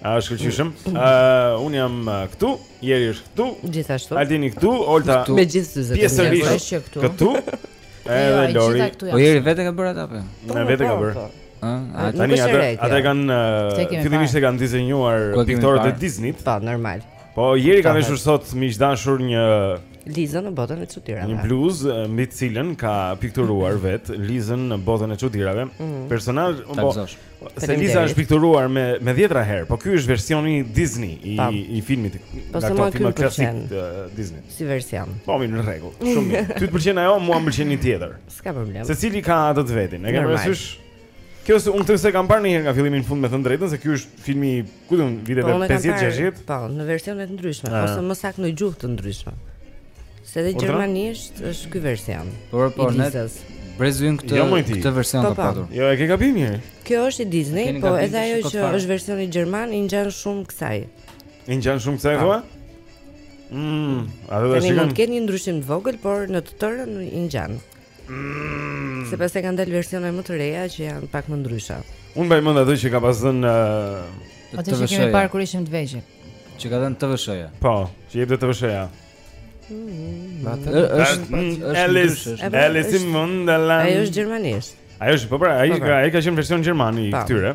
A është këqyshëm? Ë, uh, un jam këtu, Jeri është këtu. Gjithashtu. Altini këtu, Olta. Me gjithë syzet. Pjesërisht këtu. Këtu. Edhe Lori. Po Jeri vetë ka bërë atë apo? Po, ne vetë ka po, bërë. Po. Ëh, tani atë atë kanë fillimisht e kanë dizenjuar piktorët e Disney-t. Po, normal. Po Jeri ka veshur sot miq të dashur një Liza në botën e çudirave. Një bluzë mbi të cilën ka pikturuar vet Lizën në botën e çudirave. Mm -hmm. Personazh, po. Se Liza është pikturuar me me dhjetra herë, po ky është versioni Disney i Tam. i filmit. Po se mua më pëlqen Disney. Si version. Po mirë në rregull. Shumë mirë. Ty të pëlqen ajo, mua më pëlqen një tjetër. S'ka problem. Secili ka atë të vetin. E ke parasysh? Kjo se unë s'e kam parë ndonjëherë nga fillimi në fund me thënë drejtën se ky është filmi diku i viteve 50-60. Po, po, në versione të ndryshme, ose më saktë në gjuhë të ndryshme. Se dhe gjermanisht është ky version. Por po ne brezojmë këtë jo, këtë version po, të po. patur. Jo, e ke gabim mirë. Kjo është i Disney, po edhe ajo që është versioni gjerman i ngjan shumë kësaj. I ngjan shumë kësaj thua? Mmm, a do të shikojmë? Ne mund të ketë një ndryshim të vogël, por në të tërën i ngjan. Mmm. Se pastaj kanë dalë versione më të reja që janë pak më ndryshe. Unë mbaj mend atë që ka pas dhënë uh, TVSH-ja. Atë që kemi parë kur ishim të vegjël. Që ka dhënë TVSH-ja. Po, që jepte TVSH-ja. Është Alice, Alice in Wonderland. Ai është gjermanisht. Ai është, po pra, ai po, pra. ka, ai ka qenë version gjerman i po. këtyre.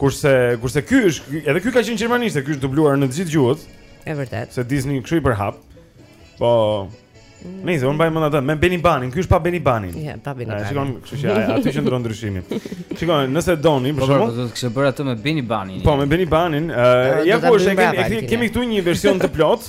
Kurse, kurse ky është, edhe ky ka qenë gjermanisht, ky është dubluar në të gjithë gjuhët. Është vërtet. Se Disney kshu i përhap. Po Nëse unë mbaj mend atë, me Beni Banin, ky është pa Beni Banin. Ja, pa Beni Banin. Shikon, kështu që aty që ndron ndryshimi. Shikon, nëse doni, për po, shembull, do të kishe bërë atë me Beni Banin. Po, me Beni Banin, ja ku është, e kemi këtu një version të plotë.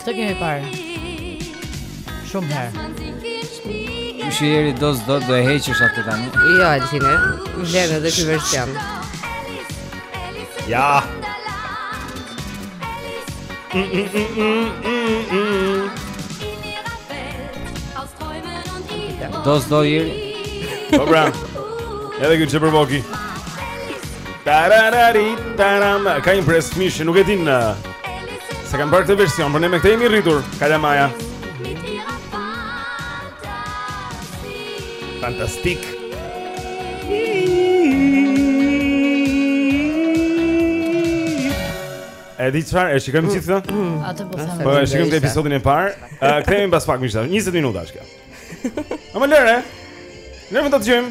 Këtë kemi parë. Shumë herë. Kjo është, Jeri, do s'do do e heqësh atë tani. Jo, Altine. Vjen edhe ky version. Ja. Mm, mm, mm, do s'do Jeri. Po pra. Edhe ky çe përvoki. Tararari taram. Ka një pres mish, nuk e din. Uh, S'e kam parë këtë version, por ne me këtë jemi rritur, Kalamaja. Fantastik. E di çfarë, e shikojmë gjithë këtë? Atë po them. Po e shikojmë këtë episodin e parë. Kthehemi pas pak më shumë. 20 minuta është kjo. Ama lëre. Ne mund ta dëgjojmë.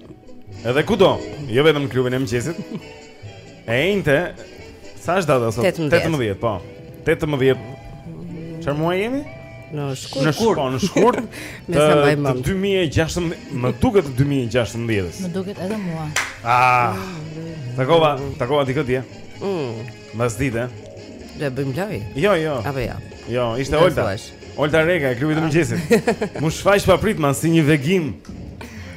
Edhe kudo, jo vetëm në klubin e mëngjesit. E enjte, sa është data sot? 18, 18 po. 18. Çfarë muaji jemi? Në shkurt. Në shkurt, po, në shkurt. Me sa mbaj mend. 2016, më duket 2016. Më duket edhe mua. Ah. Takova, takova dikë dia. Mm. Mbas ditë. Do e bëjmë lojë. Jo, jo. Apo jo. Jo, ishte Olta. Olta Rega e klubit të, ah, mëngjesit. M'u shfaq papritmas si një vegim.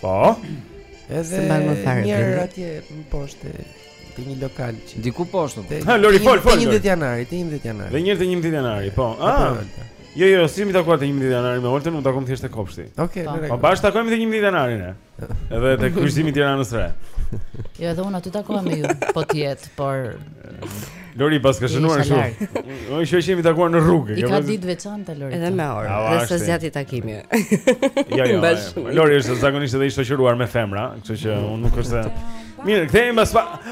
Po. Edhe një herë atje poshtë te një lokal që është diku poshtë. Po. Ha Lori fol fol. 11 janari, te 11 janari. Dhe njëherë te 11 janari, po. Ah. Jo, jo, s'jemi takuar te 11 janari me Oltën, u takuam thjesht te kopshti. Okej, okay, po. Po bashkë takohemi te 11 janari ne. Edhe te kryqëzimi i Tiranës së Re. Jo, edhe unë aty takohem me ju, po ti jet. Por Lori paska shënuar kështu. Unë shoh që jemi takuar në rrugë. I ka ditë të veçanta Lori. Edhe me orë. Dhe sa zgjati takimi. Jo, jo. Lori është zakonisht edhe i shoqëruar me femra, kështu që unë nuk është Mirë, kthehemi pas pak.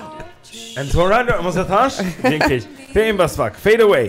Antonio, mos e thashë? Vjen keq. Kthehemi pas pak. Fade away.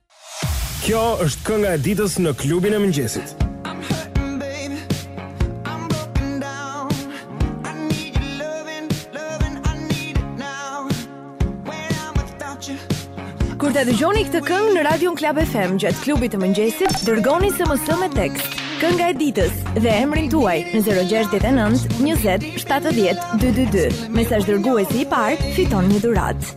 Kjo është kënga e ditës në klubin e mëngjesit. Kur ta dëgjoni këtë këngë në radion Club FM gjatë klubit të mëngjesit, dërgoni SMS me tekst Kënga e ditës dhe emrin tuaj në 069 20 70 222. Mesazhdërguesi i parë fiton një dhuratë.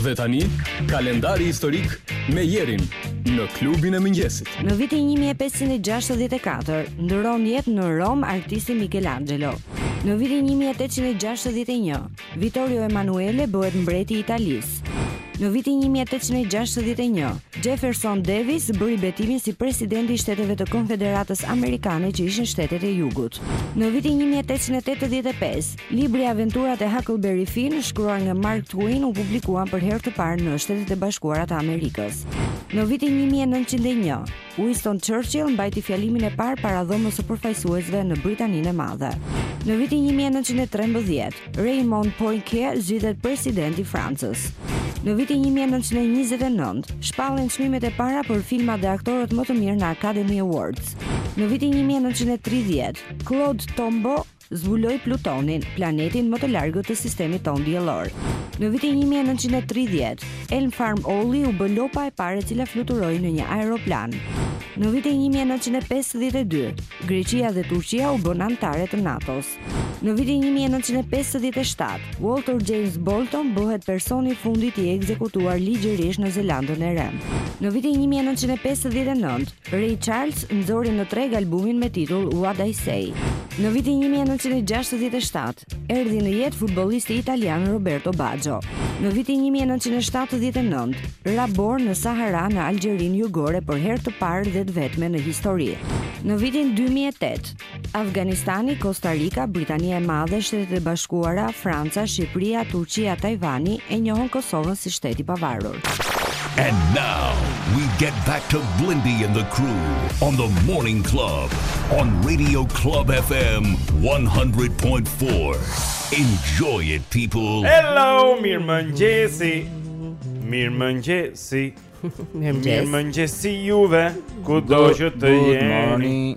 Dhe tani, kalendari historik me Jerin në klubin e mëngjesit. Në vitin 1564, ndërron jetë në Romë artisti Michelangelo. Në vitin 1861, Vittorio Emanuele bëhet mbreti i Italisë. Në vitin 1861, Jefferson Davis bëri betimin si presidenti i shteteve të Konfederatës Amerikane që ishin shtetet e jugut. Në vitin 1885, Libri Aventurat e Huckleberry Finn, shkruar nga Mark Twain, u publikuan për herë të parë në Shtetet e Bashkuara të Amerikës. Në vitin 1901, Winston Churchill mbajti fjalimin e parë para Dhomës së Përfaqësuesve në Britaninë e Madhe. Në vitin 1913, Raymond Poincaré zgjidhet president i Francës. Në vitin 1929, shpallen çmimet e para për filmat dhe aktorët më të mirë në Academy Awards. Në vitin 1930, Clyde Tombaugh Zbuloi Plutonin, planetin më të largët të sistemit tonë diellor. Në vitin 1930, Elm Farm Ollie u bë lopa e parë e cila fluturoi në një aeroplan. Në vitin 1952, Greqia dhe Turqia u bënë anëtare të NATO-s. Në vitin 1957, Walter James Bolton bëhet personi i fundit i ekzekutuar ligjërisht në Zelandën e Re. Në vitin 1959, Ray Charles nxori në treg albumin me titull What I Say. Në vitin 1967, erdhi në jetë futbollisti italian Roberto Baggio. Në vitin 1979, ra borë në Sahara në Algjerin jugore për herë të parë dhe të vetme në histori. Në vitin 2008, Afganistani, Kosta Rika, Britania e Madhe, Shtetet e Bashkuara, Franca, Shqipëria, Turqia, Tajvani e njohën Kosovën si shtet i pavarur. And now we get back to Blendi and the crew on the Morning Club on Radio Club FM 100.4. Enjoy it people. Hello, mirëmëngjesi. Mirëmëngjesi. Mirëmëngjesi juve, kudo që të jeni.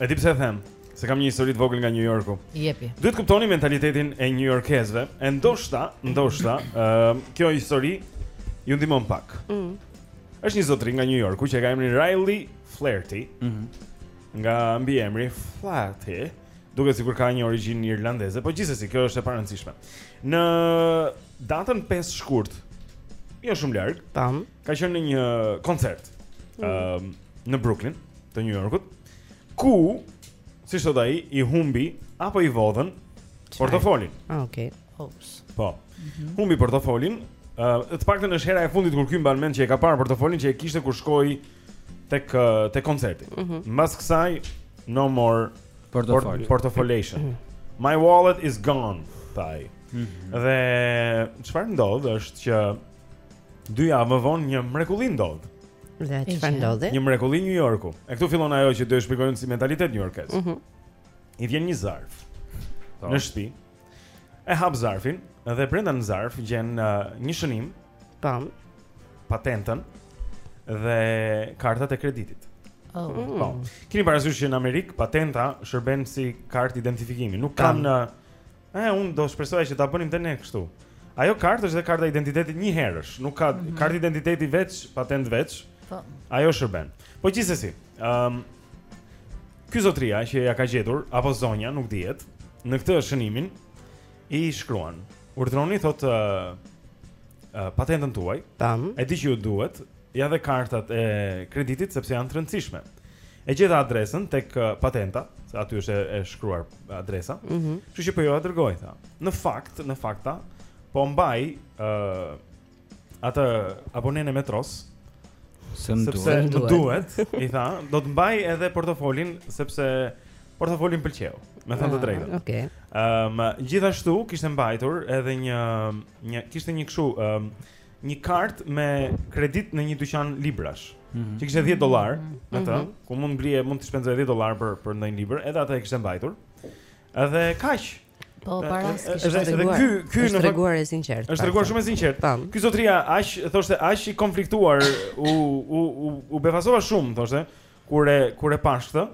E di pse e them, se kam një histori të vogël nga New Yorku. Jepi. Duhet të kuptoni mentalitetin e New Yorkesve, e ndoshta, ndoshta, ë uh, kjo histori ju ndihmon pak. Mm. Është një zotëri nga New Yorku që e ka emrin Riley Flaherty. Mm -hmm. Nga mbiemri Flaherty, duket sikur ka një origjinë irlandeze, por gjithsesi kjo është e parëndësishme. Në datën 5 shkurt, jo shumë larg, tam, ka qenë në një koncert mm. um, në Brooklyn të New Yorkut ku siç thotë ai i humbi apo i vodhën portofolin. Ah, okay. Oops. Po. Mm -hmm. Humbi portofolin. Ëh, uh, të paktën është hera e fundit kur ky mban mend që e ka parë portofolin që e kishte kur shkoi tek te koncerti. Mm -hmm. Mbas kësaj no more portofol. Portofolation. Mm -hmm. My wallet is gone, tha ai. Mm -hmm. Dhe çfarë ndodh është që Dy javë më vonë një mrekulli ndodh. Dhe çfarë ndodhi? Një mrekulli në New Yorku. E këtu fillon ajo që do ta shpjegojmë si mentalitet New Yorkës. Mhm. Mm I vjen një zarf. Po. Në shtëpi. E hap zarfin dhe brenda në zarf gjen uh, një shënim. Po. Patentën dhe kartat e kreditit. Oh. Mm. Po. Keni parasysh që në Amerikë patenta shërben si kartë identifikimi. Nuk kanë uh, E, unë do shpresoja që ta bënim dhe ne kështu. Ajo kartë është dhe karta identitetit njëherësh, nuk ka mm -hmm. kartë identiteti veç, patentë veç. Po. Ajo shërben. Po gjithsesi, ëm um, Ky zotria që ja ka gjetur apo zonja, nuk dihet, në këtë shënimin i shkruan. Urdhroni thotë uh, uh, patentën tuaj. Tam. E di që ju duhet, Ja dhe kartat e kreditit sepse janë të rëndësishme. E gjeta adresën tek uh, patenta, se aty është e, e shkruar adresa. Mhm. Mm Kështu që po ju ja dërgoj tha. Në fakt, në fakt tha, po mbaj ë uh, atë abonen e metros, Se më sepse duhet. më duhet, i tha, do të mbaj edhe portofolin sepse portofoli më pëlqeu, me thënë të drejtën. Ah, Okej. Ëm gjithashtu kishte mbajtur edhe një një kishte një kështu ëm një kartë me kredit në një dyqan librash. Mm -hmm. Që kishte 10 dollar mm -hmm. në të, mhm. ku mund blije, mund të shpenzoje 10 dollar për për ndonjë libër, edhe atë e kishte mbajtur. Edhe kaq. Po para s'kishte treguar. Edhe ky ky është treguar i sinqertë. Është treguar shumë i sinqertë. Ky zotëria aq thoshte aq i konfliktuar u u u, u befasova shumë thoshte kur e kur e pash këtë.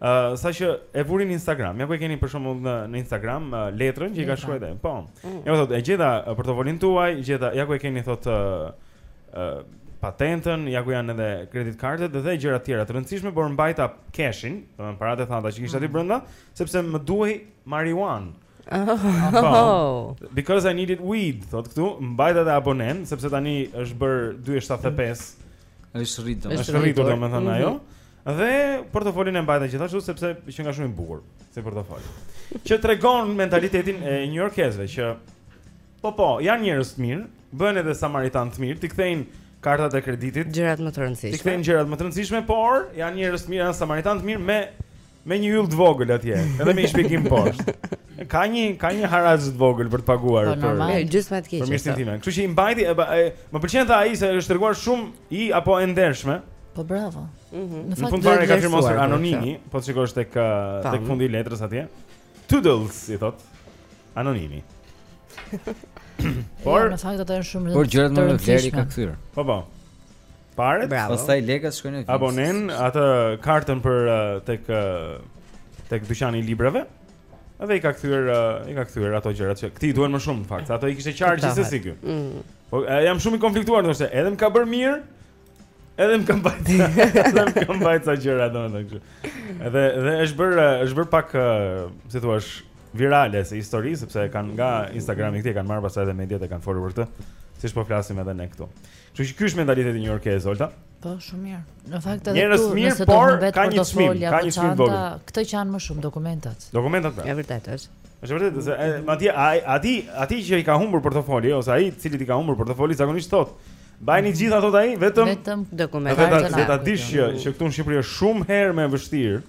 Ë, uh, saqë e vuri në Instagram. Ja ku e keni për shembull në në Instagram uh, letrën që i ka shkruar ai. Po. Mm. Ja thotë, e gjeta uh, portofolin tuaj, gjeta, ja ku e keni thotë ë uh, uh, patentën, ja ku janë edhe kredit kartat dhe gjëra të tjera të rëndësishme, por mbajta cashin, domethënë paratë e thata që kishe ti mm. brenda, sepse më duhej marijuanë. Oh. Because I needed weed, thotë këtu, mbajta dhe abonen, sepse tani është bërë 275. Është rritur. Është rritur domethënë ajo. Mhm. Dhe portofolin e mbajta gjithashtu sepse qenka shumë i bukur, si portofol. Që tregon mentalitetin e New Yorkezëve që po po, janë njerëz të mirë, bëhen edhe samaritanë të mirë, t'i kthejnë kartat e kreditit, gjërat më të rëndësishme. T'i kthejnë gjërat më të rëndësishme, por janë njerëz të mirë, janë samaritanë të mirë me me një yll të vogël atje, edhe me një shpjegim poshtë. Ka një ka një haraç të vogël për të paguar po, për. Po normal, gjithsesi të keq. Për mirësinë time. Kështu që i mbajti, më pëlqen tha ai se është treguar shumë I apo e ndershme. Po bravo. Mhm. Në fund fare ka firmosur anonimi, po të shikosh tek uh, tek fundi i letrës atje. Toodles i thotë. Anonimi. Por jo, në fakt ato janë shumë rëndë. Por gjërat me vlerë ka kthyer. Po po. Paret, pastaj lekët shkojnë në Abonen atë kartën për uh, tek uh, tek dyqani i librave. Edhe i ka kthyer, uh, i ka kthyer ato gjërat që këtij i duhen më shumë në fakt. Ato i kishte qarë gjithsesi ky. Mm. Po uh, jam shumë i konfliktuar thoshte, edhe më ka bërë mirë, edhe më ka mbajt. Edhe më ka mbajt ca gjëra domethënë kështu. Edhe dhe është bërë është bërë pak uh, si thua virale si histori sepse kanë nga Instagrami i këtij e kanë marrë pastaj edhe mediat e kanë folur për këtë. Siç po flasim edhe ne këtu. Kështu që ky është mentaliteti i New Yorkezëve, Olta. Mm. Po shumë mirë. Në fakt edhe njerëz të mirë, nëse do të vetë portofolio ka një çmim të vogël. Këto që janë më shumë dokumentat. Dokumentat. Po. Është vërtet është. Është vërtet se madje ai aty aty që i ka humbur portofoli ose ai të cilit i ka humbur portofoli zakonisht thotë Mbajini mhm. gjitha thotë ai vetëm vetëm dokumentat. Vetëm ta dish që që këtu në Shqipëri është shumë herë më e vështirë.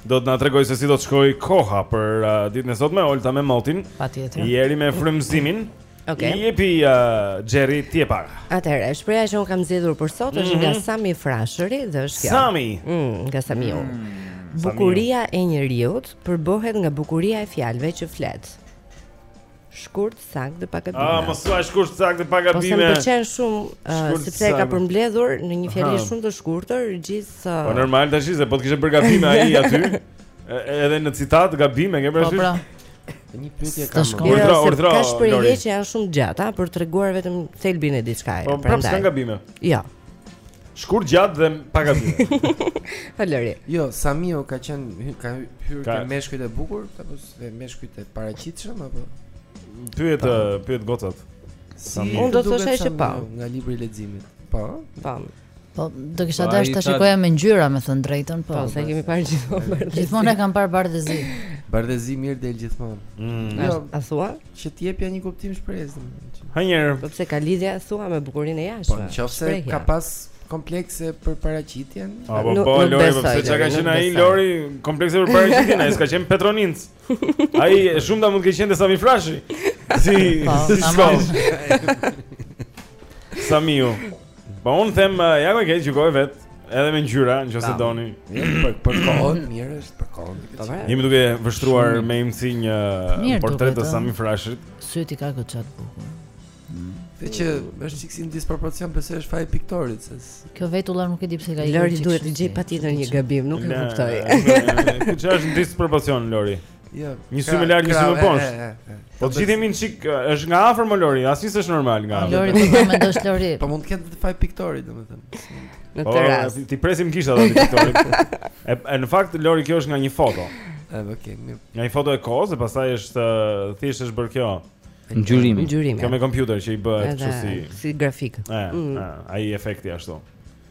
Do të na tregojë se si do të shkojë koha për uh, ditën e sotme, Olta me motin. Patjetër. Jerry me frymëzimin. Okej. Okay. Jepi uh, Jerry ti e para. Atëherë, shprehja që unë kam zgjedhur për sot mm -hmm. është nga mhm. Sami Frashëri dhe është kjo. Sami. Mm, nga Sami. Mm. Bukuria e njeriut përbëhet nga bukuria e fjalëve që flet. Shkurt, saktë dhe pa gabime. Ah, mos thua shkurt, saktë dhe pa gabime. Po më pëlqen shumë uh, sepse e ka përmbledhur në një fjali shumë të shkurtër gjithë. Uh... Po normal tash se po të kishe bërë gabime ai aty. Edhe në citat gabime, ke parasysh? Po pra. Një pyetje kam. Urdhro, urdhro. Ka shprehje që janë shumë të gjata për të treguar vetëm thelbin e diçkaje. Po prapë s'ka gabime. Jo. Shkurt gjatë dhe pa gabime. Falëri. Jo, Samiu ka qenë ka hyrë ka... te meshkujt e bukur apo te meshkujt e paraqitshëm apo pyet pa. pyet gocat. Samiu. Unë do të thosha ishte pa nga libri i leximit. Po. Po. Po do kisha po, dashur ta shikoja me ngjyra, me thënë drejtën, po. Po, se kemi parë gjithmonë. Gjithmonë e kam parë bardhezi. Bardhezi mirë del gjithmonë. Mm. Jo, a thua? Që të jepja një kuptim shpresë domethënë. Ha njëherë. Po pse ka lidhje thua me bukurinë e jashtme? Po nëse ka pas komplekse për paraqitjen. A po po Lori, po pse çka qenë ai Lori komplekse për paraqitjen, ai s'ka qenë Petro Nini. Ai shumta mund të ketë qenë Sami Frashëri. Si, po, si shkon. Samiu. Po unë them, uh, ja ku e ke gjykoje vetë, edhe me ngjyra, nëse doni. Për për kohën, mirë është për kohën. Po pra. Jemi duke vështruar me imtësi një portret të Sami Frashërit. Syet i ka goxha të bukur. Mm. Veç që është çikë si në disproporcion pse është faji i piktorit se Kjo vetulla nuk e di pse ka ikur. Lori duhet të gjejë patjetër një gabim, nuk e kuptoj. Kjo është në disproporcion Lori. Jo. Një sy më lart, një sy më poshtë. Po të gjithë jemi çik, është nga afër mo Lori, asnjë s'është normal nga afër. Lori, po mendosh Lori. Po mund të ketë faj piktori, domethënë. Në këtë po, rast. Po ti presim kisha atë piktorin. E në fakt Lori kjo është nga një foto. Ëh, ah, okay, mirë. Nga një foto e kohës, e pastaj është thjesht është bërë kjo. Ngjyrimi. Ngjyrimi. Kjo me kompjuter që i bëhet kështu si si grafik. Ëh, mm. ai efekti ashtu.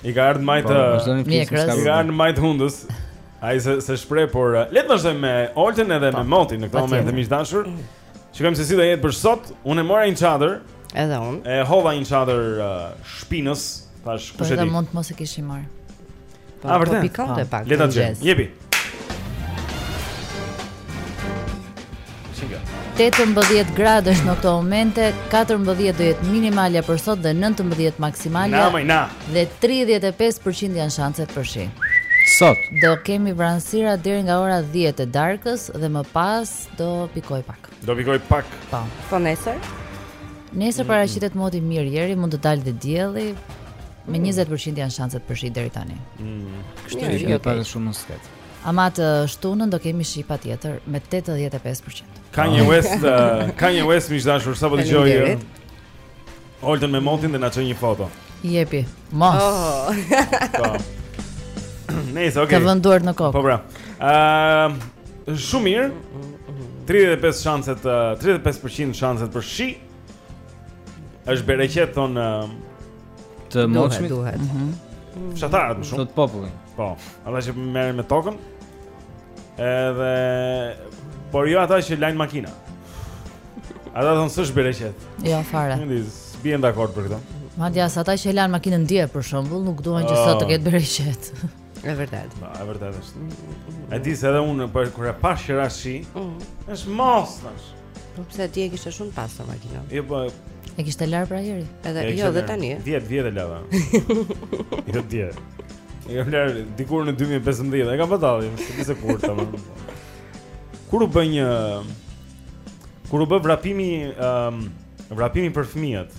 I ka ardhë majtë, po, mjekrës. I ka ardhë majtë hundës. Ai se s'e shpreh por uh, le të vazhdojmë me Olten edhe pa, me motin në këtë moment miq të dashur. Shikojmë se si do jetë për sot. Unë e mora një çadër. Edhe unë. E hodha një çadër uh, shpinës, tash po, kush e di. Po mund të mos e kishim marrë. Po, po pikonte pak. Le ta gjej. Jepi. 18 gradë është në këto momente, 14 do jetë minimalja për sot dhe 19 maksimalja. Na, na. Dhe 35% janë shanset për shi. Sot do kemi vranësira deri nga ora 10 e darkës dhe më pas do pikojë pak. Do pikojë pak. Po. Po nesër? Nesër paraqitet mot i mirë Jeri, mund të dalë dhe dielli. Me 20% janë shanset për shi deri tani. Mm. Kështu që është pak shumë sket. Ama të shtunën do kemi shi patjetër me 85%. Ka një West, uh, ka një West miq të dashur, sapo dëgjoj. Uh, Holden me motin dhe na çon një foto. Jepi. Mos. Oh. Po. Nice, okay. Ka vënë duar në kokë. Po bra. Ëm uh, shumë mirë. 35 shanset, uh, 35% shanset për shi. Është bereqet thonë uh, Të moçmit. Duhet, duhet. Mhm. Mm. Fshatarët më shumë. Sot popullin. Po. Ata që merren me tokën. Edhe por jo ata që lajnë makina. Ata thonë s'është bereqet. Jo fare. Nuk di, bien dakord për këtë. Madje as ata që lajnë makinën dje për shembull, nuk duan që sot të oh. ketë bereqet. E vërtetë. Po, e vërtetë është. E di se edhe unë po kur e pashë që ra shi, mm. është mos tash. Po pse ti e kishe shumë pastër makinën? Jo, po e kishte larë pra Ieri. Edhe e jo, dhe tani. 10 vjet e lava. jo 10. E kam larë dikur në 2015, e kam pa ta, s'e di se kur tamam. Kur u bë një kur u bë vrapimi, ëm, um, vrapimi për fëmijët.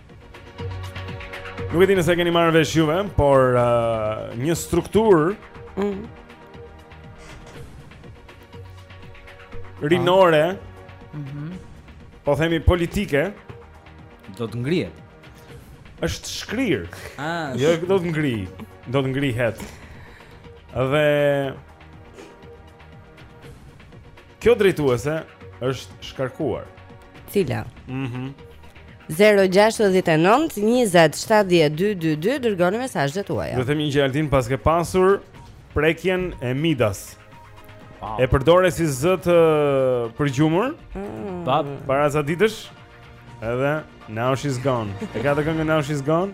Nuk e di nëse keni marrë vesh juve, por uh, një strukturë mm. rinore, mm -hmm. po themi politike, do të ngrihet. Është shkrirë. Ah, jo do të ngri, do të ngrihet. Dhe Kjo drejtuese është shkarkuar. Cila? Mhm. Mm 0-6-19-27-12-22 Dërgoni mesazhet tuaja Dhe them një gjë Altin paske pasur Prekjen e Midas wow. E përdore si zë të uh, Përgjumur mm. Para sa ditësh Edhe Now she's gone E ka të këngë Now she's gone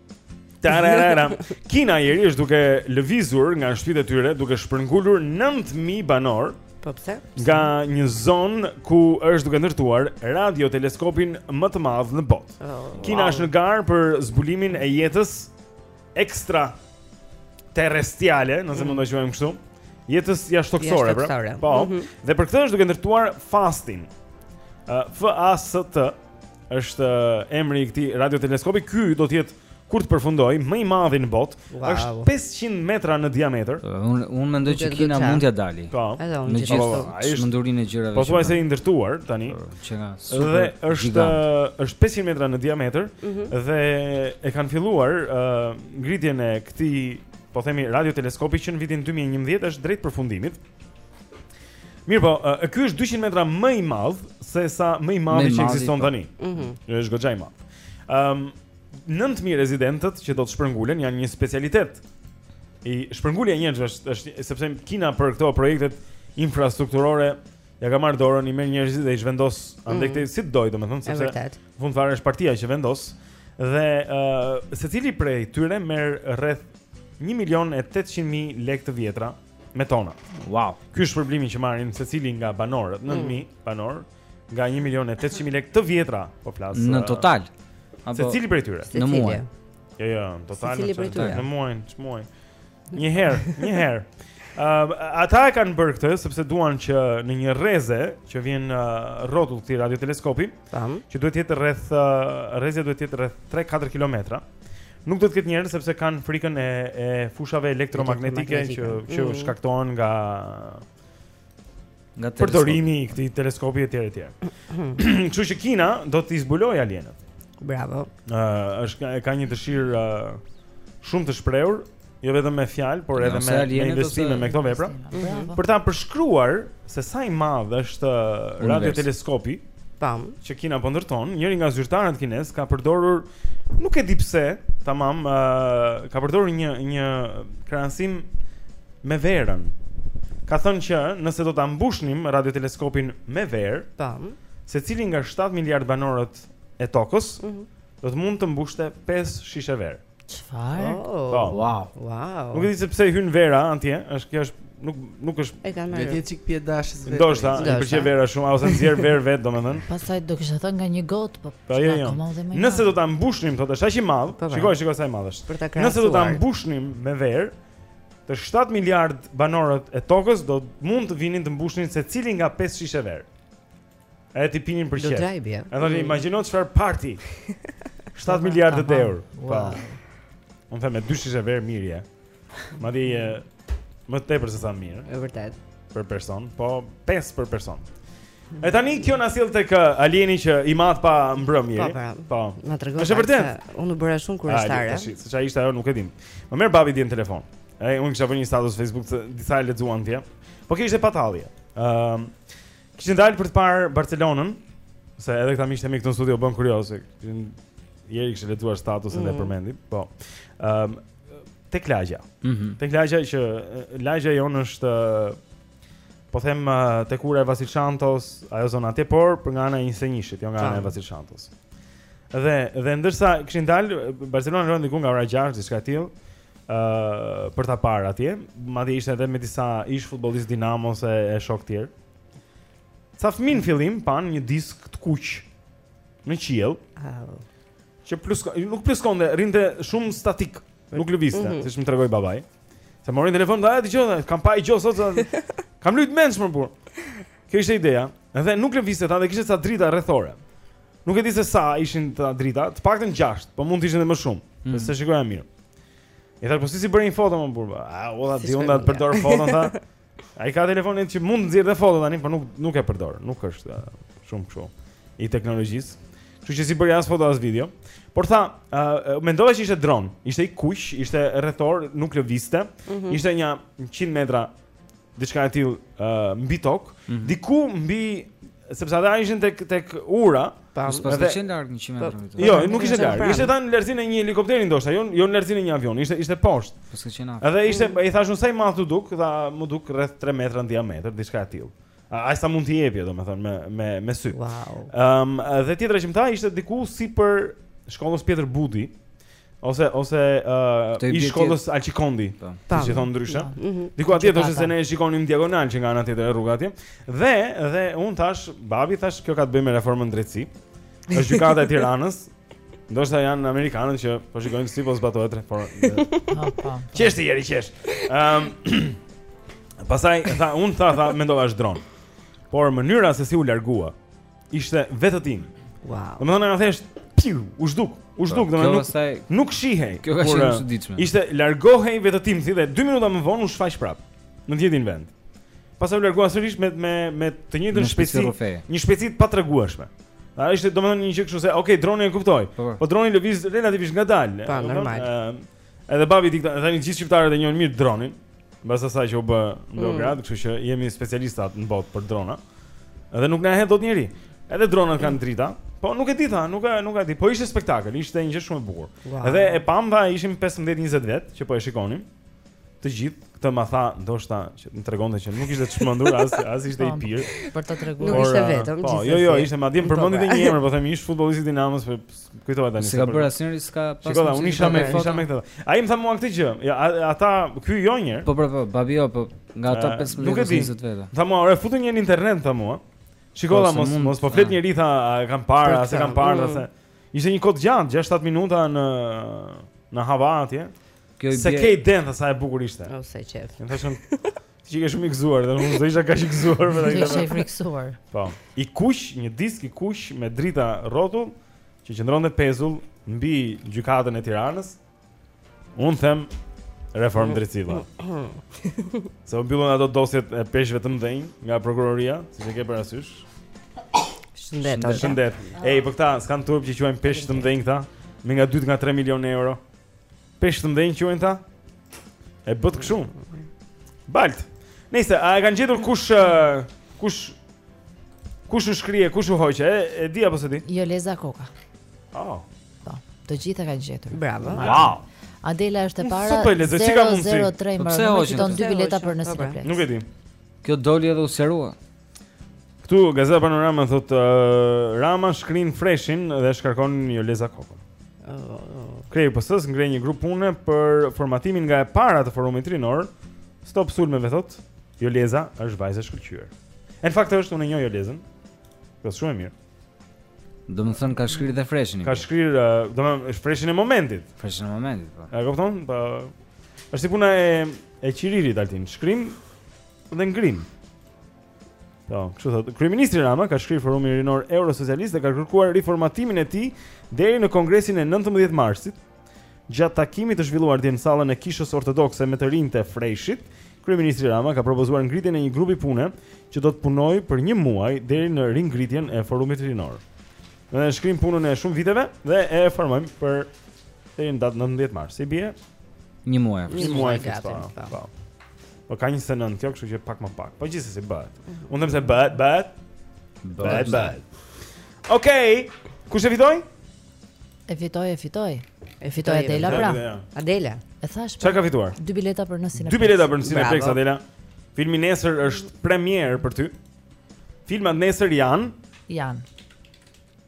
Tarararam. Kina Ieri është duke lëvizur nga shtëpitë e tyre duke shpërngulur 9000 banorë. Po pse? Nga një zonë ku është duke ndërtuar radioteleskopin më të madh në botë. Oh, Kina wow. është në garë për zbulimin e jetës ekstraterrestriale, nëse mm. mund ta quajmë kështu. Jetës jashtëtokësore, pra. Po. Mm -hmm. Dhe për këtë është duke ndërtuar FAST-in. Uh, F A S T Është eh, emri i këtij radioteleskopi. Ky do të jetë kur të përfundojë më i madhi në botë. Wow. Është 500 metra në diametër. Unë unë mendoj që Duket Kina goxha. mund t'ia dalë. Po. Edhe unë Me gjithë gjithashtu. Po, po, ai është- çmendurinë e gjërave. Pothuajse ka. i ndërtuar tani. që nga Dhe super është gigant. Mhm. është 500 metra në diametër dhe e kanë filluar uh, ngritjen e këtij po themi radioteleskopi që në vitin 2011 është drejt përfundimit. Mirpo, ë ky është 200 metra më i madh se sa më i madhi që ekziston po. tani. Ëh. Mm është goxha i madh. Ëm um, 9000 rezidentët që do të shpërngulen janë një specialitet. I shpërngulja e njerëzve është është sepse Kina për këto projekte infrastrukturore ia ka marrë dorën i merr njerëzit dhe i zhvendos mm. andej këtej si të dojë domethënë sepse në fund fare është partia që vendos dhe ë uh, secili prej tyre merr rreth 1 milion e 800 mijë lekë të vjetra me tona. Wow. Ky është shpërblimi që marrin secili nga banorët, 9000 mm. banorë nga 1 milion e 800 mijë lekë të vjetra, po flas. Në total. Apo secili prej tyre në muaj. Jo, jo, në total. Secili prej tyre në muaj, ç'muaj. Një herë, një herë. Uh, ata e kanë bërë këtë sepse duan që në një rreze që vjen uh, rrotull këtij radioteleskopi, Tam. Që duhet të jetë rreth rrezja duhet të jetë rreth 3-4 kilometra. Nuk do të ketë njerëz sepse kanë frikën e e fushave elektromagnetike që që mm. shkaktohen nga nga përdorimi i këtij teleskopi etj. etj.. Kështu që Kina do të zbulojë alienët. Bravo. Ëh, uh, është ka një dëshirë uh, shumë të shprehur jo vetëm me fjalë, por edhe me me investime me këto vepra, mhm. për ta përshkruar se sa i madh është radioteleskopi, tam, që Kina po ndërton, njëri nga zyrtarët kinezë ka përdorur nuk e di pse, tamam, uh, ka përdorur një një krahasim me verën. Ka thënë që nëse do ta mbushnim radioteleskopin me verë, tam, secili nga 7 miliard banorët e tokës, mm -hmm. do të mund të mbushte 5 shishe verë. Çfarë? Oh, po. wow. Wow. Nuk e di se pse hyn vera atje, është kjo është nuk nuk është e kanë marrë. Vetëm çik pijedashës vetë. Ndoshta i pëlqen vera shumë, ose nxjerr verë vetë domethënë. Pastaj do kisha thënë nga një gotë, po. Po jo, jo. Nëse do ta mbushnim, thotë, është aq i madh. Po, po. Shiko, shiko sa i madh është. Nëse do ta mbushnim me verë, të 7 miliard banorët e tokës do mund të vinin të mbushnin secili nga 5 shishe verë. E t'i pinin për qejf. E do të imagjino çfarë party. 7 miliardë të eur. Po. Unë them me dy shishe verë mirë je. Madje je më tepër se sa mirë. Është vërtet. Për person, po 5 për person. E tani kjo na sjell tek uh, alieni që im atë pa mbrëmje. Po, pra. po. Na tregon. Është vërtet. Unë u bëra shumë kurioze. Ai, tash, çfarë ishte ajo nuk e dimë. Më merr babi dje në telefon. Ai unë kisha vënë një status Facebook të disa e lexuan ti. Po ishte pa tallje. Ëm, ehm, Kishin dalë për të parë Barcelonën, se edhe këta miqtë e mi këtu në studio u bënë kuriozë se kishin ieri kishin lexuar statusin mm. e përmendim. Po. Ëm um, tek lagja. Mm -hmm. Tek lagja që lagja jonë është po them tek ura e Vasil Shantos, ajo zona atje, por për nga ana e 21-shit, jo nga ana e Vasil Shantos. Dhe dhe ndërsa kishin dalë Barcelona rreth diku nga ora 6 diçka e tillë, uh, për ta parë atje. Madje ishte edhe me disa ish futbollistë Dinamos e shok të tjerë. Sa fëmijët në fillim panë një disk të kuq në qiell. Oh. Që plus nuk pluskonte, rrinte shumë statik, nuk lëvizte, mm -hmm. siç më tregoi babai. Sa mori në telefon tha dëgjo, kam pa një gjë sot. Kam lujt mendsh mo burrë. Kjo ishte ideja. Edhe nuk lëvizte tha dhe kishte ca drita rrethore. Nuk e di se sa ishin tha drita, të paktën 6, po mund të ishin edhe më shumë, mm. se s'e shikoja mirë. I thashë po si s'i bëre një foto mo burrë. Au tha di unë ta përdor foton tha. Ai ka telefonin që mund të nxjerrë dhe foto tani, por nuk nuk e përdor, nuk është shumë kështu i teknologjisë. Kështu që s'i bëri as foto as video. Por tha, uh, mendova që ishte dron, ishte i kuq, ishte rrethor, nuk lëvizte. Mm -hmm. Ishte një 100 metra diçka e tillë uh, mbi tokë, mm -hmm. diku mbi sepse ata ishin tek tek ura, po s'paska qenë larg 100 metra këtu. Jo, nuk ishte larg. Ishte tani në lartësinë e një helikopteri ndoshta, jo jo në lartësinë e një avioni, ishte ishte poshtë. Paska qenë. Edhe ishte i thashë sa i madh u duk, tha m'u duk rreth 3 metra në diametër, diçka e tillë. Aq sa mund t'i jepje, domethënë me me me sy. Wow. Ëm, um, dhe tjetra që më tha ishte diku sipër shkollës Pjetër Budi, Ose ose uh, ish shkollës Alqi Kondi, po. siç i thonë ndryshe. Ja. Jo. Mhm. Diku atje thoshte se ne e shikonim diagonal që nga ana tjetër e rrugës atje. Dhe dhe unë thashë, babi thashë, kjo ka të bëjë me reformën në drejtësi. Është gjykata e Tiranës. Ndoshta janë amerikanët që po shikojnë si po zbatohet reforma. Po, po. Qeshi ai, qeshi. Ehm um, Pastaj tha unë tha tha mendova është dron. Por mënyra se si u largua Ishte vetëtimë. Wow. Domethënë thjesht, piu, u zhduk, u zhduk, po, do më nuk nuk shihej. Kjo ka qenë e çuditshme. Ishte largohej vetëtimthi dhe 2 minuta më vonë u shfaq prapë. Në të njëjtin vend. Pastaj u largua sërish me me me të njëjtën shpejtësi, një shpejtësi e patregueshme. A ishte domethënë një gjë kështu se, ok, droni e kuptoj. Po, po. po droni lëviz relativisht ngadalë. Po, normal. Edhe babi di tha, tani gjithë shqiptarët e njohin mirë dronin, mbas asaj që u bë në mm. Beograd, mm. kështu që jemi specialistë në botë për drona. Edhe nuk na hedh dot njëri. Edhe dronat kanë mm. drita, po nuk e di tha, nuk e nuk e di, po ishte spektakël, ishte një gjë shumë e bukur. Wow. Edhe e pamë tha ishim 15-20 veta që po e shikonim. Të gjithë këtë ma tha ndoshta që më tregonte që nuk ishte çmendur as as ishte i po, pirë. Për të treguar. Nuk ishte vetëm. Po, jo, jo, ishte madje përmendi një emër, po themi ish futbollisti i Dinamos, Kujtova tani. S'ka bërë asnjeri, s'ka pas. Shikoj, unë isha me, isha me këtë. Ai më tha mua këtë gjë. Ja, ata ky jo një. Po po, po babi jo, po nga ata 15 nuk e di zot vetë. Tha mua, "Ore, futu njëherë në internet tha mua." Shiko, po, mos mos po flet njëri tha, "A e kanë parë, a s'e kanë parë mm. tha se." Ishte një kohë e gjatë, 6-7 minuta në në hava atje. Kjo i bie. S'e ke idenë sa e bukur ishte. Oh, sa qejf. Më thashën Ti që je shumë i gëzuar, dhe unë s'do isha kaq i gëzuar më Do isha i frikësuar Po, i kuq, një disk i kuq me drita rrotull Që qëndronte pezull mbi gjykatën e Tiranës Unë them reformë drejtësia Se u bjullon ato dosjet e peshqve të mëdhenj nga prokuroria Siç e ke parasysh Shëndet, shëndet Ej, për po këta, s'kan turp që i quajnë peshq të mëdhenj këta Me nga 2 nga 3 milion euro Peshq të mëdhenj quhen ata E bëtë kështu Baltë Nejse, a e kanë gjetur kush Kush Kush u shkri, kush u hoqe E, e di apo s'e di Joleza Koka oh. Po, të gjithë e kanë gjetur Bravo Wow Adela është e para 003 mbaron me dy bileta për në po, pra. Cineplexx Nuk e di Kjo doli edhe u serua Këtu Gazeta Panorama thotë uh, Rama shkrin FRESH-in dhe shkarkon Joleza Kokën. Kreu i PS-së ngre një grup pune për formatimin nga e para të forumit rinor. Stop sulmeve thotë. Joleza është vajzë e shkëlqyer. Në fakt është unë e njoh Jolezën. Është shumë e mirë. Domethënë ka shkrirë dhe FRESH-in. Ka shkrirë, uh, domethënë FRESH-in e momentit. FRESH-in e momentit po. A kupton? Po. Është puna e e qiririt Altin. Shkrijmë dhe ngrijmë. Po, kështu thotë. Kryeministri Rama ka shkrirë forumin rinor eurosocialist dhe ka kërkuar riformatimin e tij deri në kongresin e 19 marsit. Gjatë takimit të zhvilluar dje në sallën e Kishës Ortodokse me të rinjtë e FRESH-it, kryeministri Rama ka propozuar ngritjen e një grupi pune që do të punojë për një muaj deri në ringritjen e forumit rinor. Ne shkrijmë punën e shumë viteve dhe e formojmë për deri në datën 19 mars. Sa i bie? Një muaj. Një muaj gati. Po. Po ka 29 kjo, kështu që pak më pak. Po gjithsesi bëhet. Mm -hmm. Unë them se bëhet, bëhet. Bëhet, bëhet. Okej. Okay. Kush e fitoi? E fitoi, e fitoi. E fitoi Adela pra. Adela. E thashë. Çfarë ka fituar? Dy bileta për nosin e. Dy bileta për në Cineplexx Adela. Filmi nesër është premierë për ty. Filmat nesër janë janë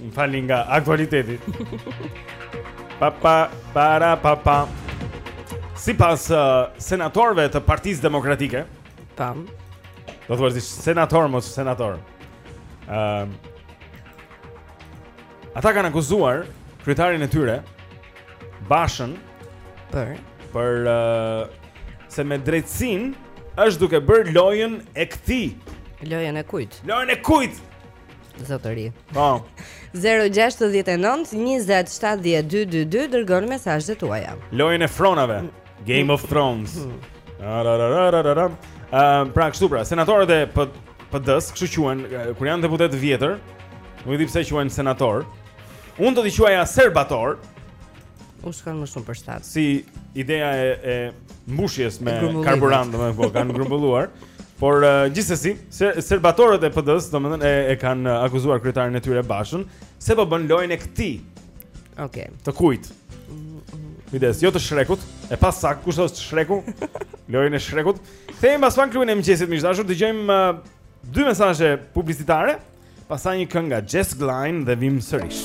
Më falni nga aktualiteti. Pa pa para pa pa. Sipas uh, senatorëve të Partisë Demokratike, tam. Tani s'ka rëndësi senator mos senator. Ëm ehm, uh, Ata kanë akuzuar kryetarin e tyre Bashën për për uh, se me drejtësinë është duke bërë lojën e këtij. Lojën e kujt? Lojën e kujt? zotëri. Po. 0-6-9-20-72-22 Dërgoni mesazhet tuaja Lojën e fronave Game of Thrones uh, Pra kështu pra Senatorët e për, PD-së Kështu quhen Kur janë deputetë të vjetër Nuk e di pse quhen senatorë Unë do t'i quaja serbatorë U shkon më shumë për shtat. Si ideja e, e mbushjes me karburant, domethënë po kanë grumbulluar. Por uh, gjithsesi, ser serbatorët e PD-s, domethënë e, e kanë uh, akuzuar kryetarin e tyre Bashën se po bën lojën e këtij. Okej. Okay. Të kujt? Kujdes, jo të shrekut, e pas sa kush është shreku? Lojën e shrekut. Kthehemi pas pak Klubin e Mëngjesit miq të dashur, dëgjojmë uh, dy mesazhe publicitare, pastaj një këngë nga Jess Glynne dhe vijmë sërish.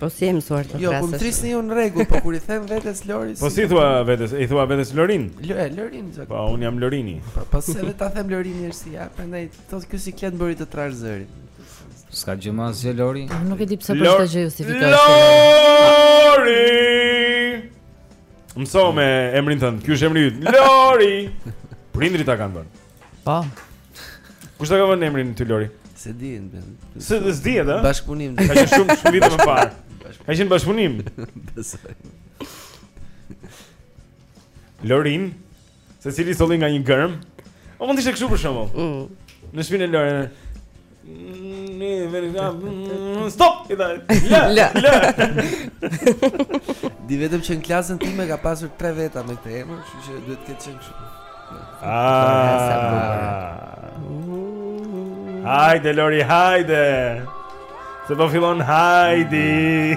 Po si e mësuar ta trashësh? Jo, po më trisni ju në rregull, po kur i them vetes Lori. Po si thua vetes? I thua vetes Lorin? Lë, Lorin zot. Po unë jam Lorini. Po pas se vetë ta them Lorini është si ja, prandaj thotë ky si klet bëri të trashë zërin. S'ka gjë më asgjë Lori. Po, nuk e di pse për çfarë gjë justifikohet. Lori. Mësohu me emrin tënd. Ky është emri yt. Lori. Prindërit ta kanë vënë. Po. Kush ta ka vënë emrin ty Lori? S'e di. S'e di, s'di edhe. Bashkëpunim. Ka qenë shumë shumë vite më parë. Ka qenë bashkëpunim. Besoj. Lorin, secili solli nga një gërmë. O mund të ishte kështu për shembull. Mm. Në shpinë e Lorin. Stop! Lë, lë, lë. Di vetëm që në klasën time ka pasur tre veta me këtë emër, kështu që duhet të ketë qenë kështu. Hajde Lori, hajde. Se po fillon Hajdi.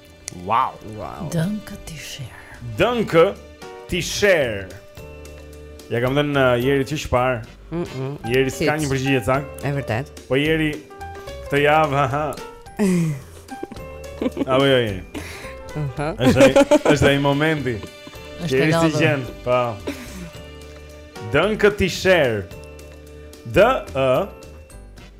Wow. Wow. Dëng t'i shërë. Dëng t'i shërë. Ja kam dhënë uh, Jeri që më parë. Mhm. Mm Jeri s'ka një përgjigje të saktë. Është vërtet. Po Jeri këtë javë, ha. A vjen jo, Jeri? Aha. Është është ai momenti. Është ai s'e gjen, po. Dëng t'i shërë. D E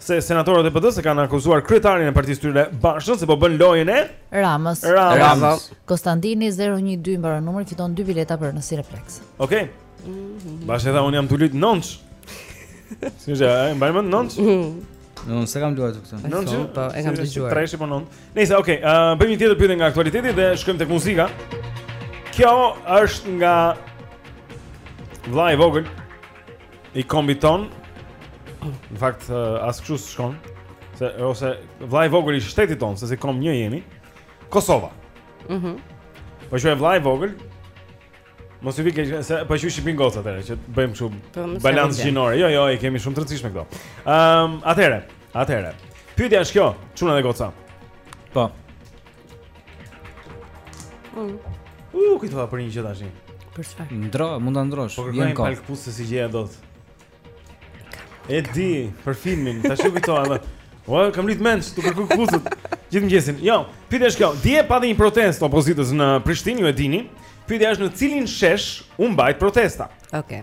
se senatorët e PD-së kanë akuzuar kryetarin e partisë së tyre Bashën se po bën lojën e Ramës. Ramës. Ramës. Konstantini 012 mbaron numrin, fiton dy bileta për në Cineplex. Okej. Okay. Mm -hmm. Basha tha unë jam tu lujt nonç. Si është, e mbaj mend nonç? Mhm. Unë s'e kam luajtur këtë. Nonç, po, e kam dëgjuar. Treshi po nonç. Nejse, okay, uh, bëjmë një tjetër pyetje nga aktualiteti dhe shkojmë tek muzika. Kjo është nga vllai i vogël. i kombit tonë. Në fakt as kështu s'shkon, se ose vllai i vogël i shtetit tonë, se si komb një jemi, Kosova. Mhm. Mm po ju e vllai i vogël. Mos i vike se po ju shipin gocat atëherë që bëjmë kështu po, balancë gjinore. Jo, jo, i kemi shumë të rëndësishme këto. Ëm, ehm, um, atëherë, atëherë. Pyetja është kjo, çuna dhe goca. Po. Mm. U, uh, kujtova për një gjë tash. Për çfarë? Ndro, mund ta ndrosh. Po kërkojmë palk pusë si gjëja dot. E di, për filmin, tash u kujtova. Ua, kam vrit mend tu kërku këpucët gjithë mëngjesin. Jo, pyetja është kjo. Dje pati një protestë e opozitës në Prishtinë, ju e dini. Pyetja është në cilin shesh u mbajt protesta. Okej.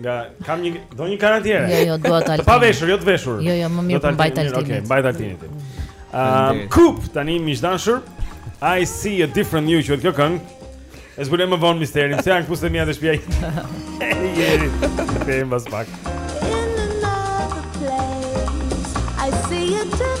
Nga kam një do një këngë tjetër. Jo, jo, dua ta. Pa veshur, jo të veshur. Jo, jo, më mirë po mbaj Altin. Okej, mbaj Altin ti. Ehm, klub tani miq të dashur. I see a different you quhet kjo këngë. E zbulojmë më vonë misterin, se janë këpucët e mia te shpia e Jeri, të të e mbas pak I see you too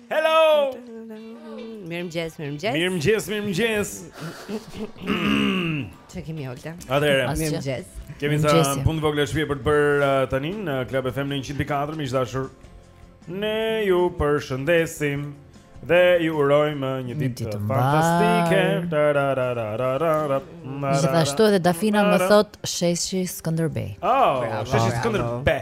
Hello! Mirëmëngjes, mirëmëngjes Mirëmëngjes, mirëmëngjes Ç'kemi Olta Atëherë Mirëmëngjes Kemi ca punë të vogla shpie për të bërë uh, tani Në uh, Club FM në 104, miq të dashur Ne ju përshëndesim Dhe ju urojmë uh, një ditë fantastike Gjithashtu edhe Dafina më thotë Sheshi Skënderbej Oh, Sheshi Skënderbej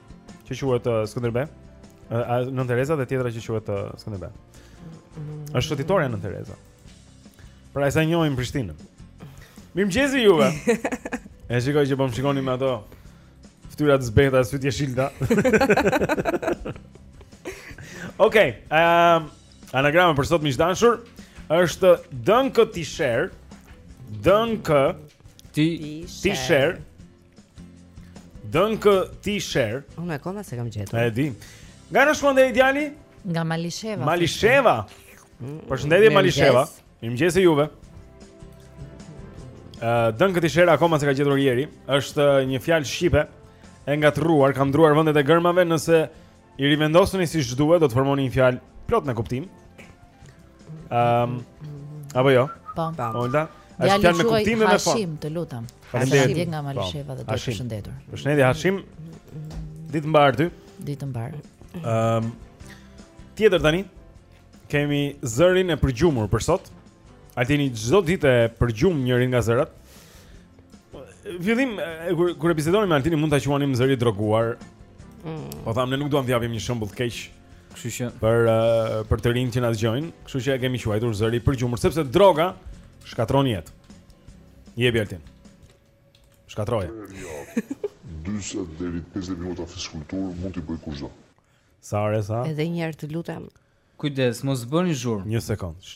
që quhet uh, Skënderbej. Uh, Nën Tereza dhe tjetra që quhet uh, Skënderbej. Mm. Është shëtitorja Nën Tereza. Pra sa e njohim Prishtinën. Mirëmëngjesi juve. e shikoj që po më shikoni me ato fytyra të zbehta, sytë jeshiltë. Okej, ehm, um, anagrama për sot miq të dashur është dënkë ti share, dënkë ti ti share. Dënkë ti share Unë akoma s'e kam gjetur E di Nga na shkruante djali? Nga Malisheva Malisheva mm, Përshëndetje Malisheva Mirëmëngjesi juve Dënkë ti share akoma s'e ka gjetur njeri është një fjalë shqipe E ngatërruar Kam ndruar vendet e gërmave nëse I rivendosni siç duhet, do të formoni një fjalë plot me kuptim. Ehm, um, apo jo? Po. Ja na shkruajti Hashim, të lutem. Faleminderit. Hashim nga Malisheva po, dhe të përshëndet. Përshëndetje Hashim. Ditë të mbarë ty. Ditë të mbarë. Ehm, um, tjetër tani kemi zërin e përgjumur për sot. Altini çdo ditë e përgjum njërin nga zërat. Fillim kur kur e bisedonim me Altinin mund ta quanim zëri i droguar. Mm. Po thamë ne nuk duam të japim një shembull të keq. Kështu që për uh, për të rinjtë që na dëgjojnë, kështu që e kemi quajtur zëri i përgjumur sepse droga shkatërron jetë. Jepi Altin. Shkatërroje. 40 deri 50 minuta fiskulturë mund t'i bëjë kushdo. Sa ore sa? Edhe një herë të lutem. Kujdes, mos bëni zhurmë. Një sekondë.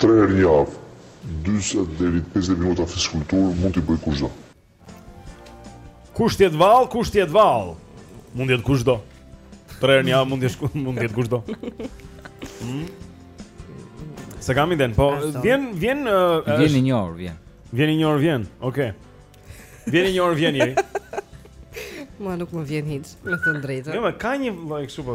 Tre herë në javë, dyzet deri pesëdhjetë minuta fiskulturë mund t'i bëjë kushdo. Kush të jetë vallë, kush të jetë vallë, mund të jetë kushdo. Tre herë në javë mund të jetë mund të jetë kushdo. Hmm? S'e kam idenë, po vjen, vjen... Uh, vjen i një orë, vjen. Vjen i një orë, vjen, okej. Okay. Vjen i një orë, vjen njëri. Mua nuk më vjen hiç, me thënë të drejtën. Jo, më ka një lloj kështu po.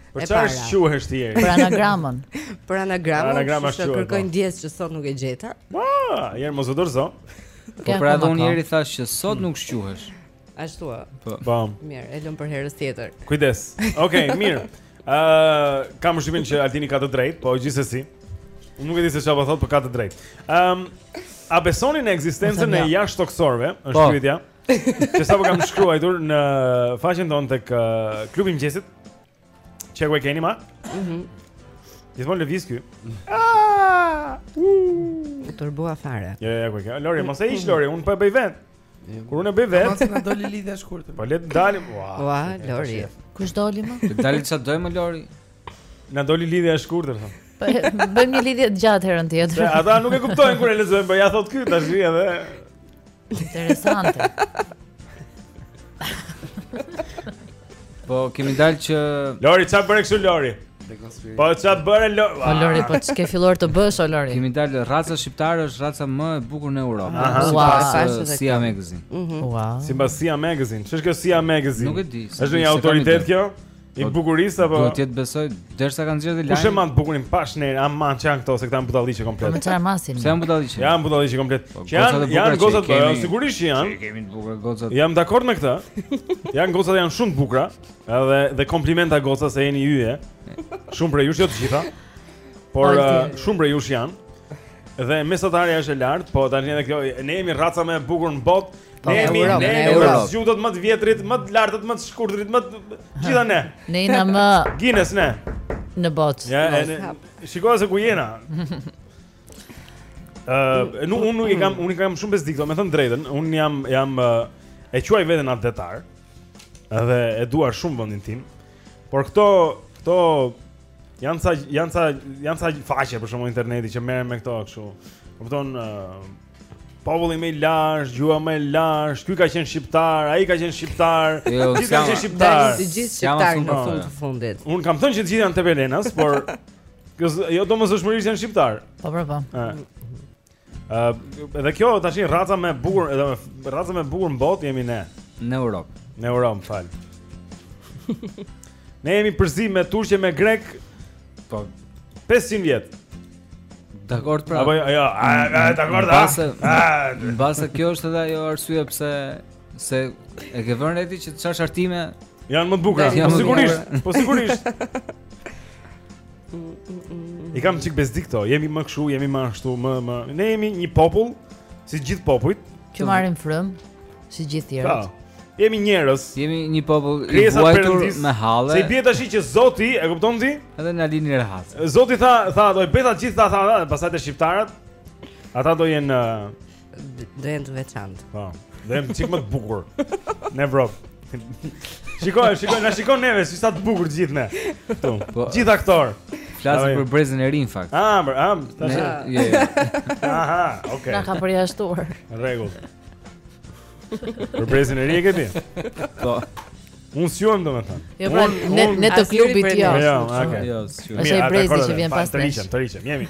Për çfarë shquhesh ti Eri? Për anagramën. Për anagramën. Anagrama është kërkoj po. ndjesë që sot nuk e gjeta. Po, Eri mos u dorëzo. Po pra dhe një herë thashë që sot nuk shquhesh. Ashtu ë. Po. po. Mirë, e lëmë për herës tjetër. Kujdes. Okej, okay, mirë. Ë, uh, kam përshtypjen që Altini ka të drejtë, po gjithsesi. Unë nuk e di se çfarë po thotë, por ka të drejtë. Ëm, um, a besoni në ekzistencën e jashtëtokësorëve? Është po. pyetja. Po. Që sapo kam shkruajtur në faqen tonë tek klubi i mëngjesit Qe ku e keni ma mhm. Gjithmonë lëviz kjo ah! U tërbua fare Ja, ja, ku e keni Lori, mos e hiq Lori, unë po e bëj vetë Kur unë e bëj vetë Mos na doli lidhja e shkurtër Po le të dalim Ua, Lori Kush doli ma? Le të dalim që dojmë Lori Na doli lidhja e shkurtër thonë. Po, bëjmë një lidhje të gjatë herën tjetër. Se ata nuk e kuptojnë kur e lexojmë, po ia thotë ky tash edhe. Interesante. Po kemi dalë që Lori ça bëre kështu Lori? Po ça bëre Lori? Po Lori po ç'ke filluar të bësh o Lori? Kemi dalë raca shqiptare është raca më e bukur në Europë. Aha, sipas Sia Magazine. Mhm. Wow. Sipas Sia Magazine. Ç'është kjo Sia Magazine? Nuk e di. Është një autoritet kjo? I po, bukurisë apo Duhet të jetë besoj derisa kanë nxjerrë lajmin. Kush e mat bukurinë pash nder, aman ç'janë këto se këto janë budallëqe komplet. Po çfarë masin? Se janë budallëqe. Janë budallëqe komplet. Po, janë janë gocat po, kemi, sigurisht që janë. Kemi të bukura gocat. Jam dakord me këtë. Janë gocat janë shumë të bukura, edhe dhe komplimenta goca se jeni yje. Shumë prej jush jo të gjitha. Por uh, shumë prej jush janë. Dhe mesatarja është e lartë, po tani edhe kjo, ne jemi raca më e bukur në botë. Ne jemi në Europë, zgjuarit më të vjetrit, më të lartët, më të shkurtrit, më të gjitha ne. Ne jemi në Guinness ne. Në botë. Ja, ne. Shiko se ku jena. Ëh, nuk unë nuk i kam, unë kam shumë bezdi këto, me thënë të drejtën, unë jam jam e quaj veten atdhetar. Edhe e dua shumë vendin tim. Por këto, këto janë ca janë ca janë ca faqe për shembull interneti që merren me këto kështu. Kupton, Populli më i lashtë, gjuha më e lashtë, ky ka qenë shqiptar, ai ka qenë shqiptar, jo, ti ka qenë shqiptar. Të gjithë shqiptarë në fund të fundit. Unë kam thënë që të gjithë janë tepelenas, por kjo jo domosdoshmërisht janë shqiptarë. Po po po. Ë, edhe kjo tashi raca më e bukur, edhe ne raca më e bukur në botë jemi ne. Në Europë. Në Europë, fal. Ne jemi përzi me turq e me grekë, Po 500 vjet. Dakord pra. Apo jo, jo, dakord pra. Në base kjo është edhe ajo arsye pse se e ke vënë re ti që ca shartime janë më të bukura. Po sigurisht, po sigurisht. I kam çik bezdi këto. Jemi më kshu, jemi më ashtu, më më ne jemi një popull si gjithë popujt që marrin frymë. si gjithë tjerët. Po. Jemi njerëz. Jemi një popull i vuajtur me halle. Se i bie tash që Zoti, e kupton ti? Edhe na lini rehat. Zoti tha, tha do i bëj të gjithë tha, dhe pastaj te shqiptarët. Ata do jenë do jenë të veçantë. Po. Do jenë çik më të bukur në Evropë. Shikoji, shikoji, na shikon neve si sa të bukur të gjithë ne. Po. Gjithë aktorë. Flasim për brezin e ri në fakt. Ah, ah, tash. Aha, okay. Na ka përjashtuar. Rregull. Për brezin e ri e ke ti? Po. Unë s'juem do me thënë Jo pra, ne, ne të klubit jo Jo, jo okay. jo s'juem Ose brezi që vjen pas nesh Të rishëm, të jemi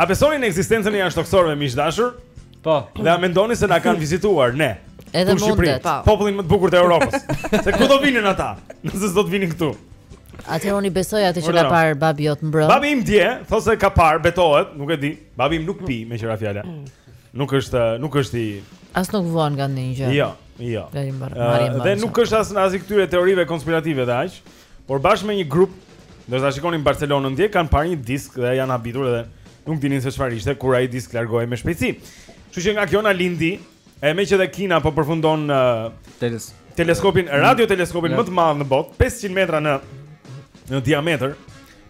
A besoni në ekzistencën e jashtëtokësorëve miq të dashur? Po Dhe a mendoni se na kanë vizituar, ne Edhe mundet po. Popullin më të bukur të Europës Se ku do vinin ata? Nëse s'do të vinin këtu Atëherë unë i besoj atë që ka parë babi jot mbrëm. Babi im dje, thotë se ka parë, betohet, nuk e di. Babi im nuk pi meqë ra fjala. Nuk është nuk është i As nuk vuan nga ndonjë gjë. Jo, jo. Dhe nuk është as as i këtyre teorive konspirative dhe aq, por bashkë me një grup, ndërsa shikonin Barcelonën dje kanë parë një disk dhe janë habitur edhe nuk dinin se çfarë ishte kur ai disk largohej me shpejtësi. Kështu që nga kjo na lindi E meqë dhe Kina po përfundon uh, teleskopin, radio teleskopin më të madh në botë, 500 metra në, në diametër,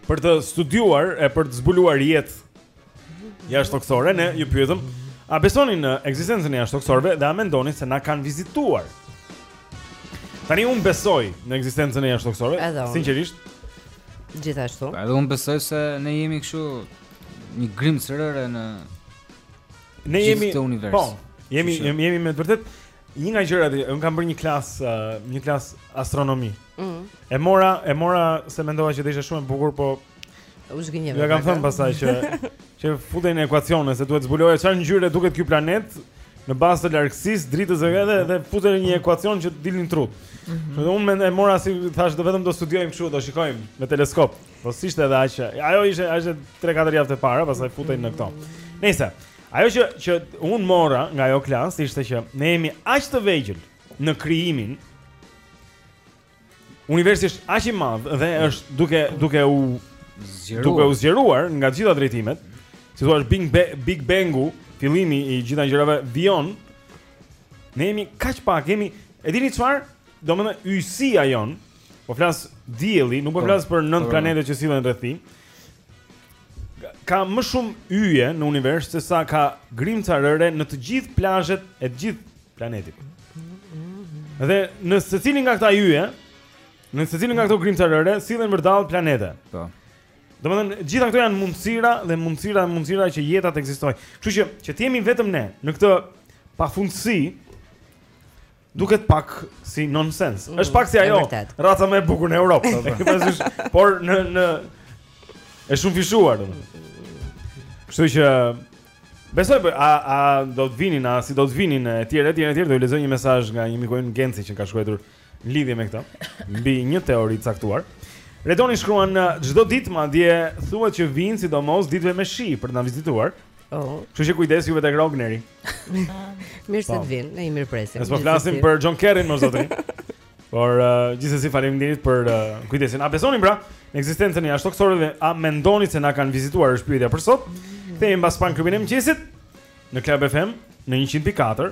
për të studiuar e për të zbuluar jetë jashtëtokësore, ne ju pyetëm, a besoni në ekzistencën e jashtëtokësorëve dhe a mendoni se na kanë vizituar? Tani unë besoj në ekzistencën e jashtëtokësorëve, sinqerisht. Gjithashtu. Edhe unë besoj se ne jemi kështu një grimcë rëre në Ne jemi në univers. Po. Jemi jemi, jemi me të vërtetë një nga gjërat, unë kam bërë një klasë, uh, një klasë astronomie. Ëh. Mm. E mora, e mora se mendova që do ishte shumë e bukur, po u zhgënjeva. Jua kam thënë pastaj që që futej në ekuacione se duhet të zbuloje çfarë ngjyre duket ky planet në bazë të largësisë, dritës edhe dhe, dhe futej në një ekuacion që të dilnin trutë. Mm -hmm. Dhe unë mendoj mora se thashë do vetëm do studiojmë kështu, do shikojmë me teleskop. Po s'ishte edhe aq. Ajo ishte aq 3-4 javët e para, pastaj futej në këto. Nejse ajo që që unë mora nga ajo klasë ishte që ne jemi aq të vegjël në krijimin. Universi është aq i madh dhe mm. është duke duke u zgjeruar. Duke u zgjeruar nga të gjitha drejtimet, si thuaj Big Be Big Bangu, fillimi i gjitha gjërave vijon. Ne jemi kaq pak, jemi e dini çfarë? Domethënë yjësia jonë Po flas dielli, nuk po, po flas për nëntë po, planete që sillen rreth tij. Ka më shumë yje në univers se sa ka grimca rëre në të gjithë plazhet e të gjithë planetit. Dhe në secilin nga këta yje, në secilin nga këto grimca rëre sillen vërdall planete. Po. Domethënë, gjitha këto janë mundësira dhe mundësira dhe mundësira që jeta të ekzistojë. Kështu që që të jemi vetëm ne në këtë pafundësi, Duket pak si nonsense. Mm, është pak si ajo raca më e bukur në Europë, domethënë. por në në është shumë fishuar domethënë. Kështu që Besoj po a a do të vinin e si do të vinin etj etj etj do të lexoj një mesazh nga një miku im Genci që ka shkruajtur lidhje me këto mbi një teori të caktuar. Redoni shkruan çdo ditë madje thuhet që vijnë sidomos ditëve me shi për të na vizituar. Oh. Kështu që kujdes juve tek Rogneri. Mirë se të vijnë, ne i mirëpresim. Ne s'po flasim për John Kerry mo zotri. Por uh, gjithsesi faleminderit për uh, kujdesin. A besoni pra në ekzistencën e jashtëtokësorëve? A mendoni se na kanë vizituar është pyetja për sot? Kthehemi mbas pak në klubin e mëngjesit në Club FM në 104.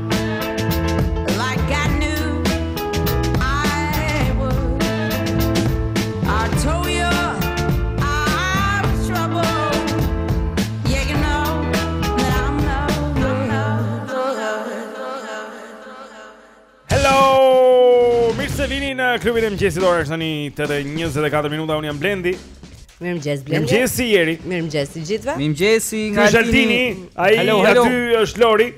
klubin e mëngjesit ora është tani 8:24 minuta unë jam Blendi. Mirëmëngjes Blendi. Mirëmëngjes Jeri. Mirëmëngjes të gjithëve. Mirëmëngjes nga Altini. Ai aty është Lori.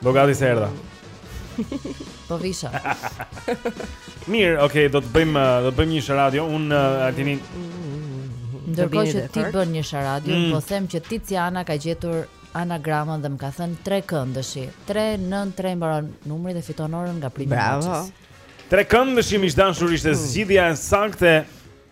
Bëhu gati se erdha. Po vishem. Mirë, okay, do të bëjmë uh, do të bëjmë një sharadio. Unë uh, Altini Ndërkohë që ti bën një sharadio, mm. po them që Tiziana ka gjetur anagramën dhe më ka thënë trekëndëshi. 393 mbaron numri dhe fiton orën nga primi. Bravo. Trekëndëshi miq të dashur ishte mm. zgjidhja e saktë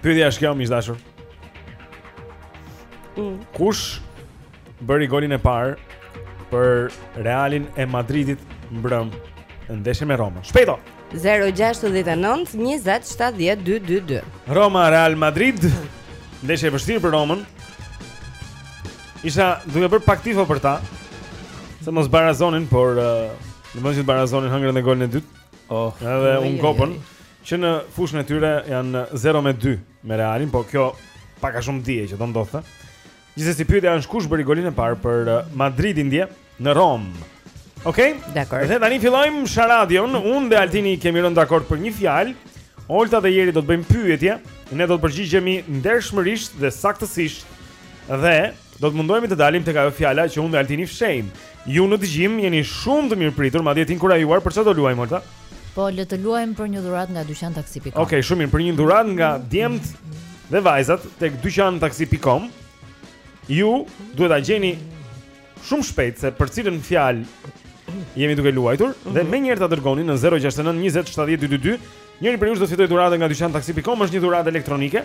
Pyetja është kjo, miq të dashur. Mm. Kush bëri golin e parë për Realin e Madridit mbrëm në ndeshjen me Romën? Shpejto. 069 20 70 222. Roma Real Madrid. Ndeshje e vështirë për Romën. Isha duke bërë pak tifo për ta. Se mos barazonin, por uh, në vend që të barazonin hëngrën dhe golin e dytë. Oh, edhe unë kopën. Që në fushën e tyre janë 0 me 2 me Realin, po kjo pak a shumë dihej që do ndodhte. Gjithsesi pyetja është kush bëri golin e parë për uh, Madridin dje në Romë. Okej? Okay? Dakor. Dhe tani fillojmë Sharadion. Unë dhe Altini kemi rënë dakord për një fjalë. Olta dhe Jeri do të bëjnë pyetje. Ne do të përgjigjemi ndershmërisht dhe saktësisht. Dhe Do të mundohemi të dalim tek ajo fjala që unë dhe Altini fshejmë. Ju në dëgjim jeni shumë të mirëpritur, madje të inkurajuar për çfarë do luajmë Olta? Po le të luajmë për një dhuratë nga dyqan taksi.com. Okej, okay, shumë mirë, për një dhuratë nga djemt dhe vajzat tek dyqan taksi.com. Ju duhet ta gjeni shumë shpejt se për cilën fjalë jemi duke luajtur mm -hmm. dhe mhm. menjëherë ta dërgoni në 069 20 70 222. Njëri prej jush do të fitojë dhuratën nga dyqan taksi.com, është një dhuratë elektronike.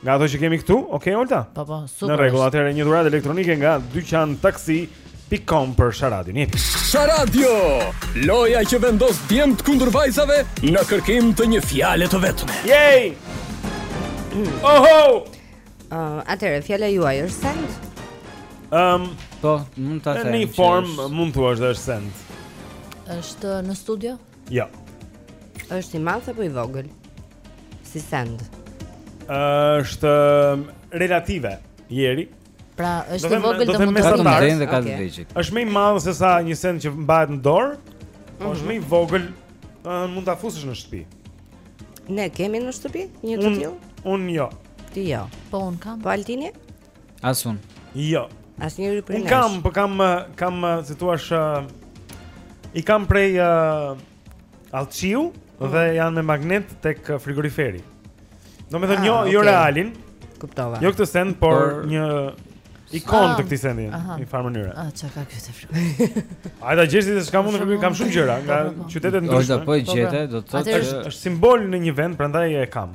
Nga ato që kemi këtu, ok, Olta? Po, po, super. Në rregull, atëherë një dhuratë elektronike nga dyqan taksi pikë kom për Sharadio. Jepi. Sharadio, loja që vendos djemtë kundër vajzave në kërkim të një fjale të vetme. Jej! Oho! Uh, atëherë, fjala juaj është send? Um, po, mund ta thuash. Në një formë, mund të thuash që është send. është në studio? Jo. Ja. Është i madh apo i vogël? Si send. Është um, relative Jeri. Pra, është i vogël domethënë ka edhe të vegjël. Është më i madh se sa një send që mbahet në dorë. Po mhm. është më i vogël, mund ta fusësh në shtëpi. Ne kemi në shtëpi një të tillë? Unë jo. Ti jo. Po un kam. Po Altini? As unë. Jo. Asnjëri prej nesh. Unë kam, po kam kam si thuash i kam prej uh, allçie mm. dhe janë me magnet tek frigoriferi. Domethënë ah, jo, jo okay. jo realin. Kuptova. Jo këtë send, por, por... një ikonë të këtij sendi në një farë mënyre. Ah, çka ka kjo te frigoriferi? Hajde gjeje ti se çka mund të jetë, kam shumë gjëra nga qytete të ndryshme. Ose po e po, pra. gjete, do të thotë është është simbol në një vend, prandaj e kam.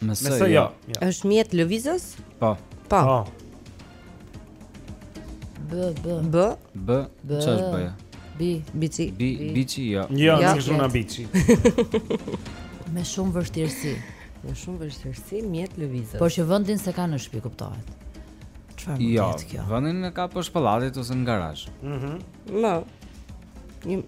Me s jo. jo. Është mjet lëvizës? Po. Po. po. B B B B ç'është B? B bici. B bici jo. Jo, nuk është një bici. Me shumë vështirësi. Me shumë vështirësi mjet lëvizës. Por që vendin se ka në shtëpi kuptohet. Çfarë mund jo, të jetë kjo? Jo, vendin e ka poshtë pallatit ose në garazh. Mhm. Mm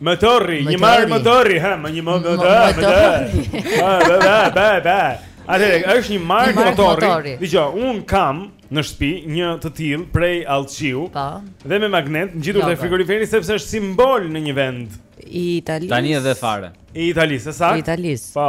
Motorri, një markë motorri, ha, me një motor, më dë. Ba, ba, ba, ba, ba. Atëre, është një markë motorri. Dëgjo, un kam në shtëpi një të tillë prej allçie. Po. Dhe me magnet ngjitur te frigoriferi sepse është simbol në një vend i Italisë. Tani edhe fare. I Italisë, saktë? I Italisë. Po.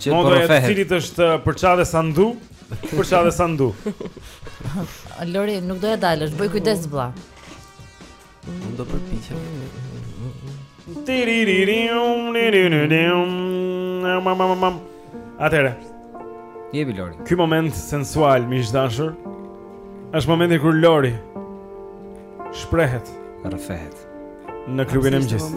Që po rrëfehet. Motra e cilit është uh, përçate sandu, përçate sandu. Lori, nuk do ia dalësh, bëj kujdes vlla. Nuk do përpiqem. Tiriririm, tiriririm. Mam mam mam. Atëre. Jepi Lori. Ky moment sensual miq të dashur. Është momenti kur Lori shprehet, rrëfehet në klubin e mëngjesit.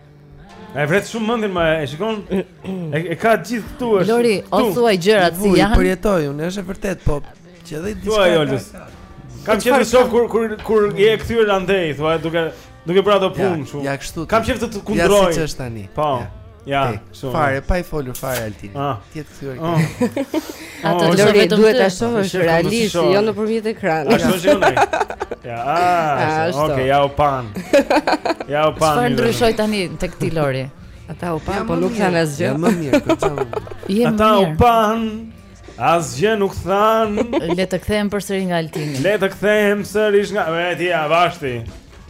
E vret shumë mendjen ma e shikon. E, e ka gjithë, këtu është. Lori, o thuaj gjërat si janë. Po jetoj unë, është e vërtet, po ka dhe diçka. Thuaj Oltës. Kam qejf të shoh kur kur kur je e kthyer andej, thuaj duke duke bërë ato punë kështu. Ja kështu. Kam qejf të kundroj. Ja siç është tani. Po. Ja. Fare, pa i folur fare Altini. Ah. Ti e thyer. Ah. Atë oh, Lori duhet ta shohësh realisht, jo nëpërmjet ekranit. Ashtu është unë. Ja, ashtu. Ah, Okej, ja u pan. Ja u pan. Çfarë ndryshoi tani tek ti Lori? Ata u pan, po nuk thanë asgjë. Jam mirë, po çam. Ata u pan. Asgjë nuk than. Le të kthehem përsëri nga Altini. Le të kthehem sërish nga Vetia, vashti.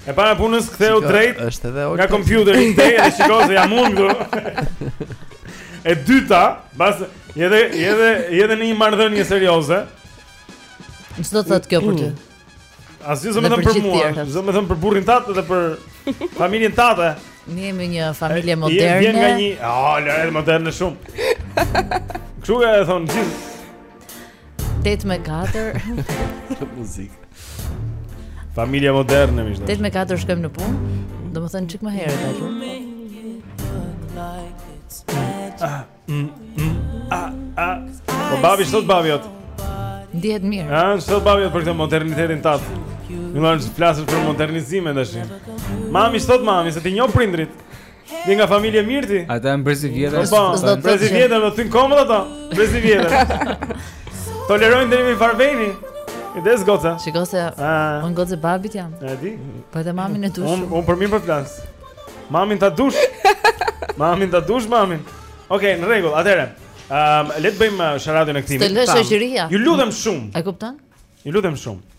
E para punës ktheu drejt. Është edhe Olta. Nga kompjuteri kthej dhe shikoj se jam unë këtu. E dyta, pas edhe edhe edhe në një marrëdhënie serioze. Ç'do të thotë kjo për ty? Asgjë s'do me thënë për mua, do me thënë për burrin tat dhe për familjen tate. Ne jemi një familje moderne. Ti vjen nga një, ah, oh, lëre moderne shumë. Kështu e thonë gjithë 8 me 4. Muzikë. Familja moderne me thënë. 8 me 4 shkojmë në punë. Domethënë çik më herët aty. Ah, mm, mm, ah, ah. Po babi ç'thot babi jot. Ndihet mirë. Ah, ç'thot babi jot për këtë modernitetin tat. Më lanë të flasësh për modernizime tash. Mami ç'thot mami, se t'i njoh prindrit. Je nga familje mirë ti? Ata janë brezi vjetër? Po, po brezi vjetër, do të thënë komod ata. Brezi vjetër. Tolerojnë deri në njëfarë veni. I des goca. Si goca? Ah. Un goca babit jam. E di? Po edhe mamin e du shumë. Un un për mirë po flas. Mamin ta dush. Mamin ta dush mamin. Okej, në rregull. Atëherë, ehm, um, le të bëjmë uh, sharadën e këtij. Të lësh shoqëria. Ju lutem shumë. E kupton? Ju lutem shumë.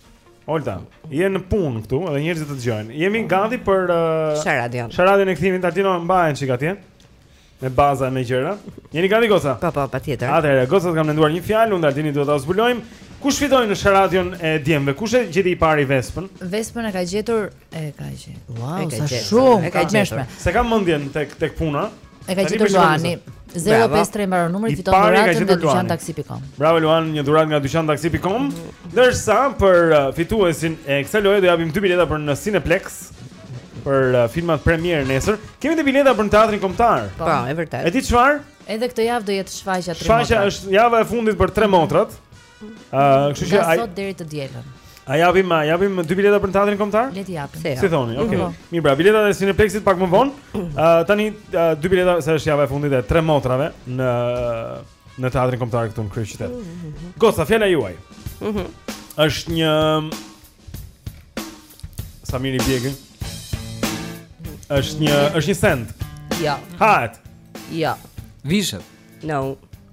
Olta, je në punë këtu, edhe njerëzit të dëgjojnë. Jemi gati për uh, sharadën. Sharadën e kthimit Altino mbaje një çik atje. Me baza me gjëra. Jeni gati goca? Po, po, patjetër. Atëherë, gocat kanë menduar një fjalë, unë dhe Altini duhet ta zbulojmë. Kush fitoi në sharadën e djemve? Kush e gjeti i pari Vespën? Vespën e ka gjetur E ka gjetur. Wow, sa shumë. E ka gjetur. Se kam mendjen tek tek puna. E ka gjetur Luani. 053 mbaron numri fiton dhuratën nga dyqantaksi.com. Bravo Luan, një dhuratë nga dyqantaksi.com. Ndërsa për uh, fituesin e kësaj loje do japim dy bileta për në Cineplex për uh, filmat premierë nesër. Kemi dy bileta për në Teatrin Kombëtar. Po, e vërtetë. E di çfarë? Edhe këtë javë do jetë shfaqja 3 motrat. Shfaqja është java e fundit për 3 motrat. Ëh, kështu që ai sot deri të dielën. A japim, a japim dy bileta për teatrin kombëtar? Le të japim. Si thoni? Okej. Okay. Mhm. Mirë, pra biletat e Cineplexit pak më vonë. Ëh, uh, tani uh, dy bileta se është java e fundit e tre motrave në në teatrin kombëtar këtu në kryeqytet. Mm -hmm. Goca, fjala juaj. Mhm. Mm është një Samiri Bjegë. Është një, është një send. Jo. Ja. Hahet. Jo. Ja. Vishet. No.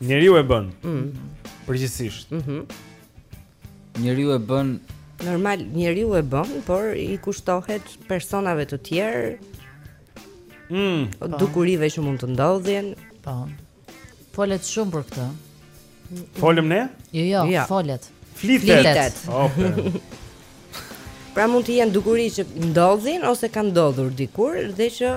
Njeriu e bën. Mm. Përgjithsisht. Mhm. Mm njeriu e bën normal, njeriu e bën, por i kushtohet personave të tjerë. Mm. Po. Dukurive që mund të ndodhin. Po. Folet shumë për këtë. Folëm ne? Jo, jo, ja. folet. Flitet. Flitet. Open. pra mund të jenë dukuri që ndodhin ose kanë ndodhur dikur dhe që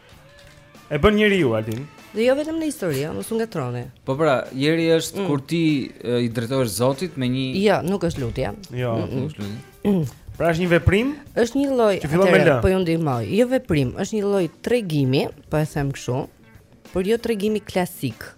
E bën njeriu Altin. Dhe jo vetëm në histori, mos u ngatroni. Po pra, njeri është mm. kur ti i drejtohesh Zotit me një Jo, nuk është lutje. Jo, mm -mm. nuk është lutje. Mm. Pra është një veprim? Është një lloj, atëherë po ju ndihmoj. Jo veprim, është një lloj tregimi, po e them kështu, por jo tregimi klasik.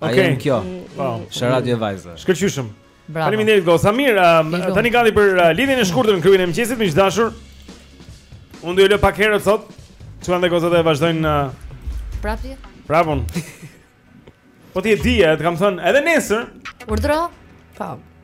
Okej. Okay. Ai kjo. Po. Është radio vajza. Shkëlqyshëm. Bravo. Faleminderit Gosa. Mirë, um, tani gati për uh, lidhjen e shkurtër në klubin e mëngjesit, miq të dashur. Unë do ju lë pak herët sot. Çuan dhe Gosa do të vazhdojnë në uh, Prapje. Prapun. Po ti e di, e të kam thënë, edhe nesër. Urdhro. Po.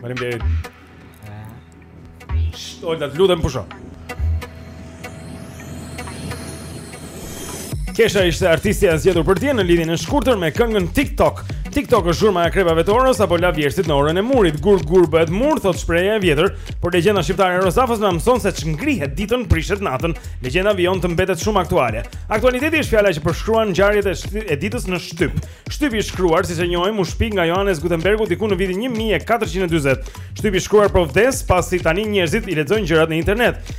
Faleminderit. Oj, da lutem pusho. Kesha ishte artisti e zgjedhur për t'ia në lidhjen e shkurtër me këngën TikTok. TikTok është zhurma e akrepave të orës apo lavjerrësit në orën e murit. Gur gur bëhet mur, thotë shprehja e vjetër, por legjenda shqiptare e Rozafës na mëson se ç'ngrihet ditën prishet natën. Legjenda vijon të mbetet shumë aktuale. Aktualiteti është fjala që përshkruan ngjarjet e, e ditës në shtyp. Shtypi i shkruar, siç e njohim, u shpik nga Johannes Gutenbergu diku në vitin 1440. Shtypi i shkruar po vdes pasi tani njerëzit i lexojnë gjërat në internet.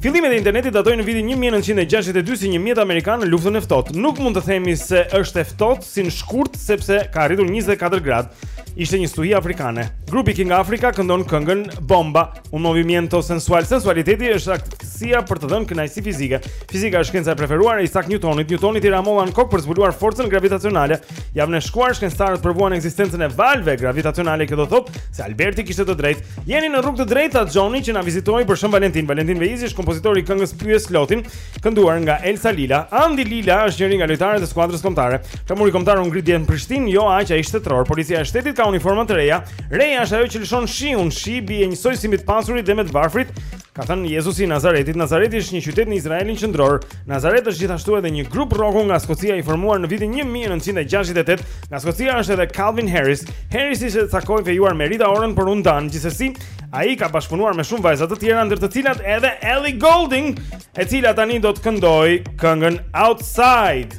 Fillimet e internetit datojnë në vitin 1962 si një mjet amerikan në luftën e ftohtë. Nuk mund të themi se është e ftohtë si në shkurt sepse ka arritur 24 gradë. Ishte një stuhi afrikane. Grupi King Africa këndon këngën Bomba. Un movimiento sensual, sensualiteti është aftësia për të dhënë kënaqësi fizike. Fizika është shkenca e preferuar e Isaac Newtonit. Newtonit i ra molla në kokë për zbuluar forcën gravitacionale. Javën e shkuar shkencëtarët provuan ekzistencën e valëve gravitacionale, që do thotë se Alberti kishte të drejtë. Jeni në rrugë të drejtë, tha Xhoni që na vizitoi për Shën Valentin. Valentin Veizi është kompozitori i këngës Pyes Lotin, kënduar nga Elsa Lila. Andi Lila është njëri nga lojtarët e skuadrës kombëtare. Flamuri kombëtar u ngrit dje në Prishtinë, jo aq ai shtetëror. Policia e shtetit ka uniforma të reja Reja është ajo që lëshon shiun, shi bie njësoj si me të pasurit dhe me të varfrit. Ka thënë Jezusi i Nazaretit, Nazareti është një qytet në Izraelin qendror. Nazaret është gjithashtu edhe një grup rroku nga Skocia i formuar në vitin 1968. Nga Skocia është edhe Calvin Harris. Harris ishte ca kohë i fejuar me Rita Orën por u ndanë, gjithsesi ai ka bashkëpunuar me shumë vajza të tjera ndër të cilat edhe Ellie Goulding, e cila tani do të këndojë këngën Outside.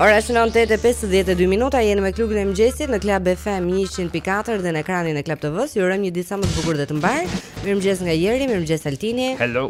Ora shënon 8:52 minuta, jeni me klubin e mëngjesit në Club FM 104 dhe në ekranin e Club TV-s. Ju urojmë një ditë sa më të bukur dhe të mbarë. Mirëmëngjes nga Jeri, mirëmëngjes Altini. Hello.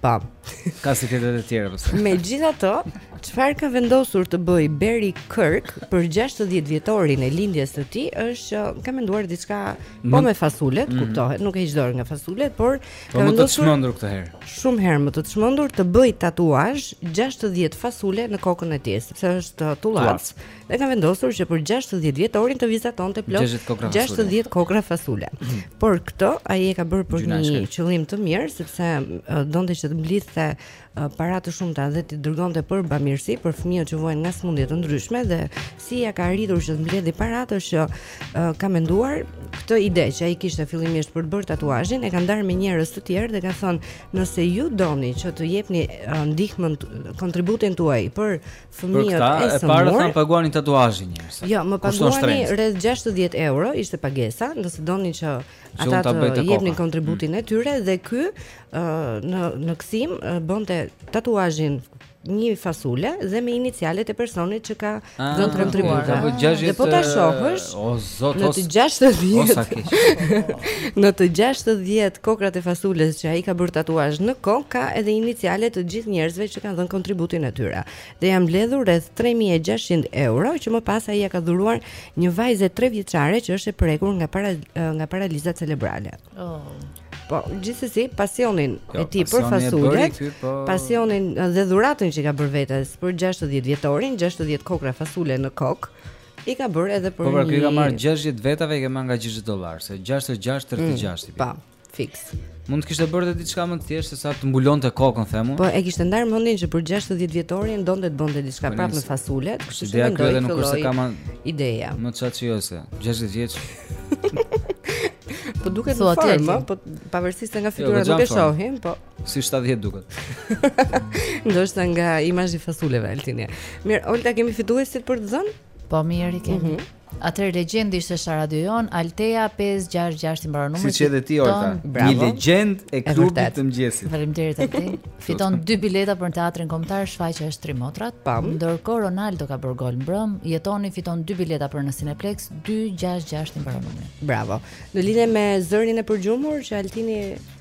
Po. Ka si fjalë të tjera pse? Po. Megjithatë, çfarë ka vendosur të bëjë Beri Kirk për 60 vjetorin e lindjes së tij është që ka menduar diçka po me fasulet, mm. kuptohet, nuk heq dorë nga fasulet, por po ka vendosur më të çmendur këtë herë. Shumë herë më të çmendur të bëjë tatuazh 60 fasule në kokën e tij, sepse është uh, tullac. dhe ka vendosur që për 60 vjetorin të vizatonte plot 60 kokrra fasule. 60 kokrra fasule. Por këtë ai e ka bërë për një Gjynashkë. qëllim të mirë sepse uh, donte që të mblidhte uh, para të shumta dhe t'i dërgonte për bamirësi për fëmijët që vuajnë nga sëmundje të ndryshme dhe si ia ka arritur që të mbledhë paratë është që uh, ka menduar këtë ide që ai kishte fillimisht për të bërë tatuazhin e ka ndarë me njerëz të tjerë dhe ka thënë nëse ju doni që të jepni uh, ndihmën t- kontributin tuaj për fëmijët e sëmurë. E para thamë paguani tatuazhin njerëz. Jo, më paguani rreth 60 euro ishte pagesa, nëse donin që ata të jepnin kontributin mm. e tyre dhe ky në në kthim bënte tatuazhin një fasule dhe me inicialet e personit që ka ah, dhënë kontributin. Dhe po ta shohësh, Zot, në të 60 në të 60 kokrrat e fasules që ai ka bërë tatuazh në kokë ka edhe inicialet e gjithë njerëzve që kanë dhënë kontributin e tyre. Dhe janë mbledhur rreth 3600 euro që më pas ai ia ka dhuruar një vajze 3 vjeçare që është e prekur nga para, nga paraliza cerebrale. Oh. Po, gjithsesi pasionin jo, e tij për fasulet, po... pasionin dhe dhuratën që i ka bërë vetes për 60 vjetorin, 60 kokrra fasule në kokë. I ka bërë edhe për një. Po pra, i ka marrë 60 vetave i ka marrë nga 60 dollarë, se 6 6 36 i bën. Po, fiks. Mund të kishte bërë edhe diçka më të thjeshtë se sa të mbulonte kokën, them unë. Po e kishte ndarë mendjen që për 60 vjetorin donte të bënte diçka po, prapë me fasulet, kështu që mendoj se nuk është kama ideja. Më çati ose 60 vjeç. Po duket në formë, po pavarësisht se nga jo, fytyra nuk e shohim, po Si 70 duket. Ndoshta nga imazhi i fasuleve Altini. Mirë, Olta kemi fituesit për të thënë? Po mirë i kemi. Mm -hmm. Atëherë legjendë ishte sharada jonë Altea 566 i mbaron numri. Siç edhe ti Olta. Një legjendë e klubit të mëngjesit. Faleminderit Altin. Fiton dy bileta për teatrin kombëtar Shfaqja është Tri motrat. Ndërkohë Ronaldo ka bërë gol mbrëmë. Jetoni fiton dy bileta për në Cineplex 266 i mbaron numri. Bravo. Në lidhje me zërin e përgjumur që Altini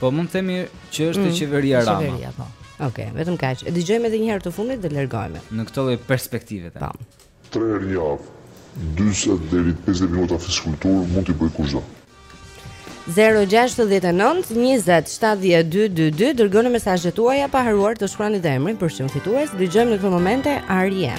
Po mund të themi që është mm, qeveria Rama. Qeveria, po. Okej, okay, vetëm kaq. E dëgjojmë edhe një herë të fundit dhe largohemi. Në këtë lloj perspektive të. Po. Tre herë në javë, 40 deri 50 minuta fizikulturë mund t'i bëjë kushdo. 069 20 70 222 dërgoni mesazhet tuaja pa harruar të shkruani dhe emrin për çdo fitues. Dëgjojmë në këto momente Arjen.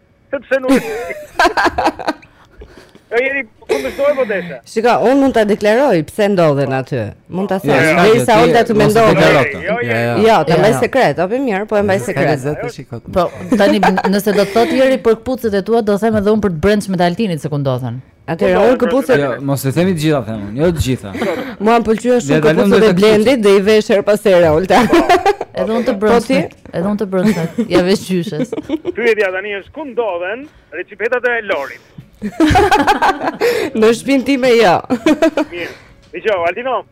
Sepse nuk e di. Ai Jeri kundërshtoi po desha. Shiko, unë mund ta deklaroj pse ndodhen aty. Mund ta them, derisa Olta të mendojë. Jo, jo, jo. Jo, ta mbaj sekret, apo mirë, po e mbaj sekret. Po tani nëse do të thotë Jeri për këpucët e tua, do them edhe unë për të brendshmet e Altinit se ku ndodhen. Atëherë unë këpucët. Jo, mos i themi të gjitha them unë, jo të gjitha. Mua më pëlqejnë shumë këpucët e Blendit dhe i vesh herë pas here Olta. Po, po. Edhe unë të po brendshmet, edhe unë të brendshmet. Ia vesh gjyshes. Pyetja tani është ku ndodhen reçipetat e Lorit? Në shpinë time jo. Mirë. Dëgjo, Altino,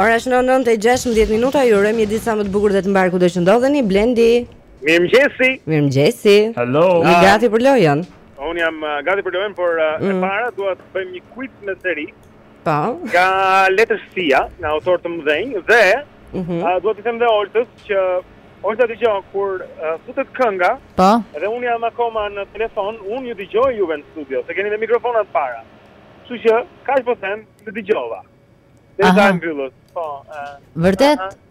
Ora është 9:16 minuta, ju urojmë një ditë sa më të bukur dhe të mbarë kudo që ndodheni, Blendi. Mirëmëngjesi. Mirëmëngjesi. Hello. Jeni gati për lojën? Unë jam uh, gati për lojën, por uh, mm. e para dua të bëjmë një quiz me Jerin. Po. Ka letërsia nga autorë të mëdhenj dhe mm -hmm. uh, duhet t'i them dhe Oltës që Olta dëgjo kur uh, futet kënga. Po. Dhe unë jam akoma në telefon, unë ju dëgjoj juve në studio, se keni edhe mikrofonat para. Kështu që kaq po them, të dëgjova. Dhe ta mbyllësh. Po. Uh, Vërtet? Uh,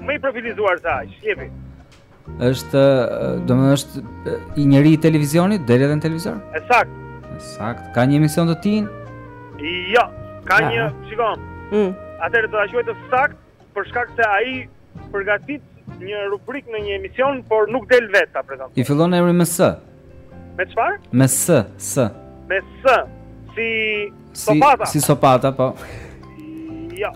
Më i profilizuar se aq, jepi. Është, domethënë është njeri i televizionit, del edhe në televizor? E saktë. E saktë. Ka një emision të tij? Jo, ka ah. një, shiko. Mm. Atëherë do ta quaj të saktë për shkak se ai përgatit një rubrikë në një emision, por nuk del vetë ta prezantojë. I fillon emri me S. Me çfarë? Me S, S. Me S. Si sopata. Si, si sopata, po. Jo.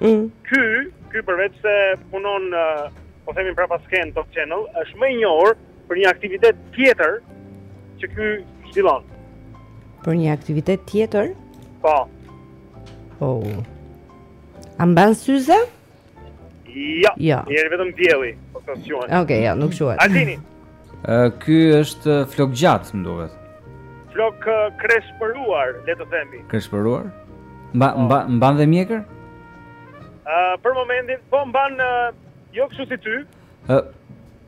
Mm. Ky, ky përveç se punon në, po themi prapaskenë Top Channel, është më i njohur për një aktivitet tjetër që ky zhvillon. Për një aktivitet tjetër? Po. Oh. A mban syze? Jo. Jo. Ja. Jeri vetëm dielli, po të shuan. Okej, okay, jo, nuk shuan. Altini. Ky është flok gjatë, më duket. Flok kreshpëruar, le të themi. Kreshpëruar? Mba po. mba mban dhe mjekër? Ë uh, për momentin po mban uh, jo kështu si ty. Ë uh,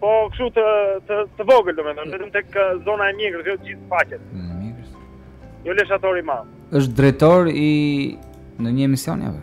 po kështu të të, të vogël domethënë, uh, vetëm tek zona e mjekrës, jo gjithë faqet. Në mm, mjekrës. Jo leshator i madh. Është drejtor i në një emisioni apo?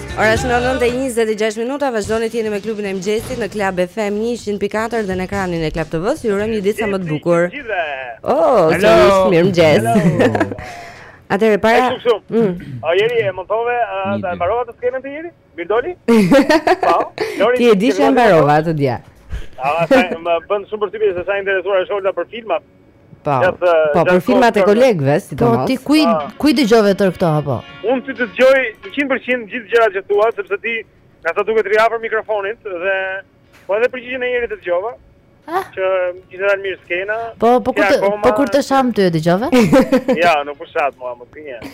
Ora është 9 e 26 minuta, vazhdoni të jeni me klubin e mëngjesit në Club FM 104 dhe në ekranin e Club TV-së. Ju urojmë një ditë sa më të bukur. Oh, sërish mirëmëngjes. Atëherë para. Mm. O njeri e montove, e mbarove atë skenën o njeri? Mirë doli? Po. Ti e di që e mbarova atë dje. Ah, më bën shumë përshtypje se sa e interesuar është Olga për filmat. Po, po për filmat e kolegëve, si të mos. Po ti ku i ku i dëgjove tërë këto apo? Unë t'i dëgjoj 100% gjithë gjërat që thua, sepse ti nga sa duket rri afër mikrofonit dhe po edhe përgjigjen e njërit të dëgjova. Ah. Që kishte dalë mirë skena. Po, po kur të po kur të shamë ty e dëgjove? Ja, nuk po shani mua më tani.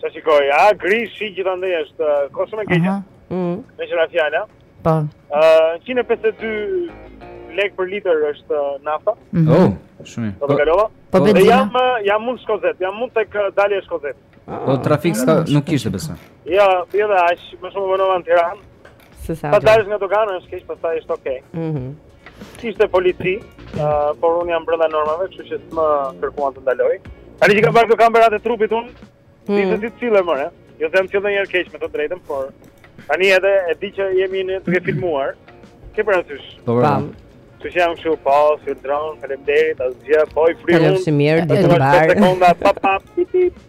Sa shikoj, a gri, shi gjithandej është kohë shumë e keqe. Mhm. Meqë ra fjala. Po. Ë, 152 lek për litër është nafta. Mhm. Oh, shumë. Po kalova. Po benzina. Dhe jam jam mu në Shkozet, jam mu tek dalja e Shkozetit. Po trafik s'ka, nuk kishte besa. Jo, jo, aq, më shumë vonova në Tiranë. Se sa. Pastaj është nga dogana, është keq, pastaj është okay. Mhm. Mm Kishte polici, uh, por unë jam brenda normave, kështu që s'më kërkuan të ndaloj. Tani që kanë bërë kamerat e trupit un, mm. ishte si cilë më, eh? Jo them sillen ndonjëherë keq me të drejtën, por tani edhe e di që jemi në duke u filmuar. Ke parasysh? Po, po. Që që jam shumë po, si u dronë, faleminderit, asgjë, po i fryj unë Falem shumë mirë, ditën e mbarë Falem shumë mirë, ditën e mbarë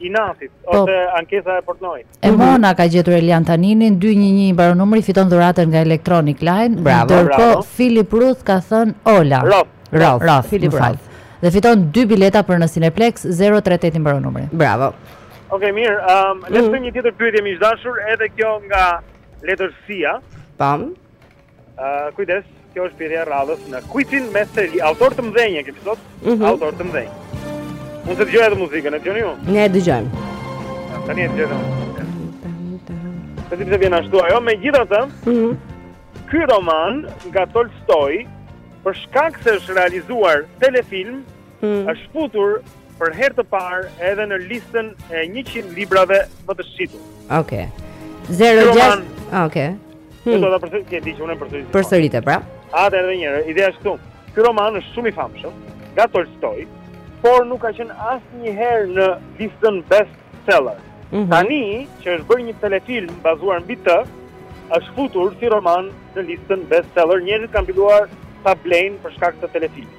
i Nasit, po. ose ankesa e Portnoy. Emona ka gjetur Elian Taninin, 211 i mbaron numri, fiton dhuratën nga Electronic Line. Bravo. Ndërkohë Filip Roth ka thënë Ola. Roth. Roth. Roth. Filip Roth. Dhe fiton dy bileta për në Cineplex 038 i mbaron numri. Bravo. Okej, okay, mirë. Ehm, um, le të mm. bëjmë një tjetër pyetje miq të dashur, edhe kjo nga letërsia. Pam. Uh, kujdes, kjo është pyetja e radhës në kuizin me seri. Autorë të mëdhenj, kemi sot? Mm -hmm. Autorë të mëdhenj. Unë s'e dëgjoj atë muzikën, e dëgjoni ju? Ne e dëgjojmë. Tani e dëgjojmë edhe Të të të vjen ashtu ajo, megjithatë, mm -hmm. ky roman nga Tolstoj, për shkak se është realizuar telefilm, mm -hmm. është futur për herë të parë edhe në listën e 100 librave më të shitur. Okej. Okay. 06 Okej. Okay. Hmm. Do ta përsëris, ti e di që unë përsëris. Përsërite pra. Atë edhe një herë, ideja është këtu. Ky roman është shumë i famshëm, nga Tolstoi, por nuk ka qenë asnjëherë në listën bestseller. Mm -hmm. Tani që është bërë një telefilm bazuar mbi të, është futur si roman në listën bestseller. Njerëzit kanë filluar ta blejnë për shkak të telefilmit.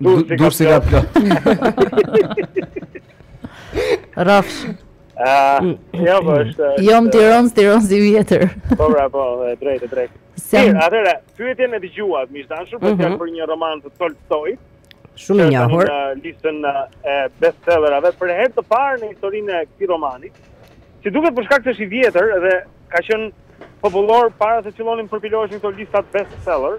Dur si ka plot. Rafsh. Ah, jo, po është. Jo, më tiron, tiron si vjetër. Po, bra, po, e drejtë, e drejtë. Sem... Mirë, atëra, pyetjen e dëgjuat, miq të dashur, për mm për një roman të Tolstoit. Shumë i njohur. Në listën e bestsellerave për herë të parë në historinë e këtij romani. Si duket për shkak se është i vjetër dhe ka qenë popullor para se të fillonin të përpiloheshin këto listat bestseller,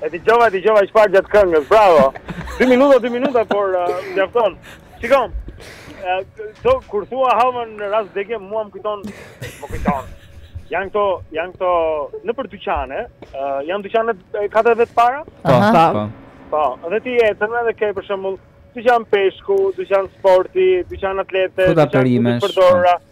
E dëgjova, e dëgjova, çfarë gjatë këngës, bravo. Dy minuta, dy minuta, por uh, mjafton. Shiko, uh, kur thua halmën në rast dheke, mua më kujton, më kujton. Janë këto, janë këto, nëpër dyqane, uh, janë dyqane katër vetë para? Po, po, po. Po, dhe ti je aty dhe ke për shembull, dyqan peshku, dyqan sporti, dyqan atlete, dyqan përdora. Po,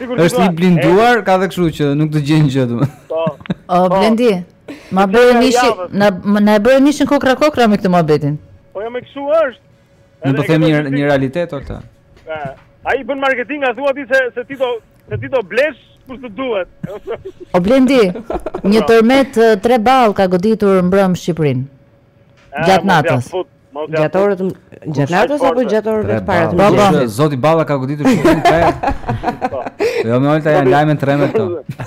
Është i blinduar, ka dhe kështu që nuk të gjen gjë dot. Po. O Blendi, ma bëre mishin, na na e bëre mishin kokrra kokrra me këtë muhabetin. Po jo more kështu është. Nuk po them një një realitet ata. Po. Ai bën marketing, a thua ti se se ti do se ti do blesh kur të duhet. O Blendi, një tërmet tre ballë ka goditur mbrëm Shqipërinë. Gjatë natës. Gjatë orët gjatë natës apo gjatë orëve të para të mëngjesit. Zoti Balla ka goditur shpinën tre. Po. Jo moj Olta janë lajme të rreme këto.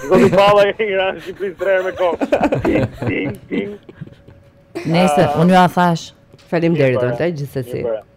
Zoti Balla i ra në Shqipëri të rreme këto. Nëse ah. unë jua thashë. Faleminderit Olta gjithsesi.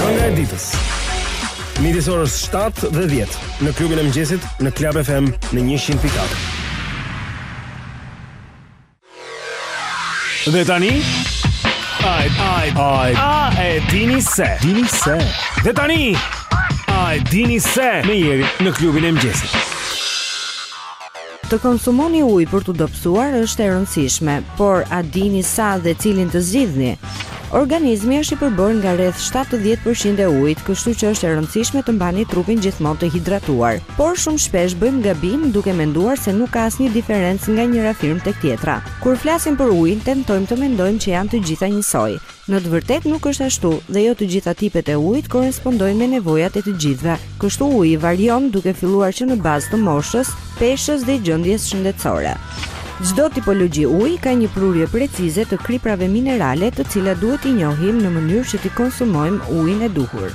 Kënga e ditës. Midis orës 7 dhe 10 në klubin e mëngjesit në Club FM në 100.4. Dhe tani Ai, ai, ai. A e dini se? Dini se. Dhe tani, a e dini se? Me jeri në klubin e mëngjesit. Të konsumoni ujë për t'u dobësuar është e rëndësishme, por a dini sa dhe cilin të zgjidhni? Organizmi është i përbërë nga rreth 70% e ujit, kështu që është e rëndësishme të mbani trupin gjithmonë të hidratuar. Por shumë shpesh bëjmë gabim duke menduar se nuk ka asnjë diferencë nga njëra firmë tek tjetra. Kur flasim për ujin, tentojmë të mendojmë që janë të gjitha njësoj. Në të vërtetë nuk është ashtu dhe jo të gjitha tipet e ujit korrespondojnë me nevojat e të gjithëve. Kështu uji varion duke filluar që në bazë të moshës, peshës dhe gjendjes shëndetësore. Çdo tipologji uji ka një prurje precize të kriprave minerale, të cilat duhet t'i njohim në mënyrë që të konsumojmë ujin e duhur.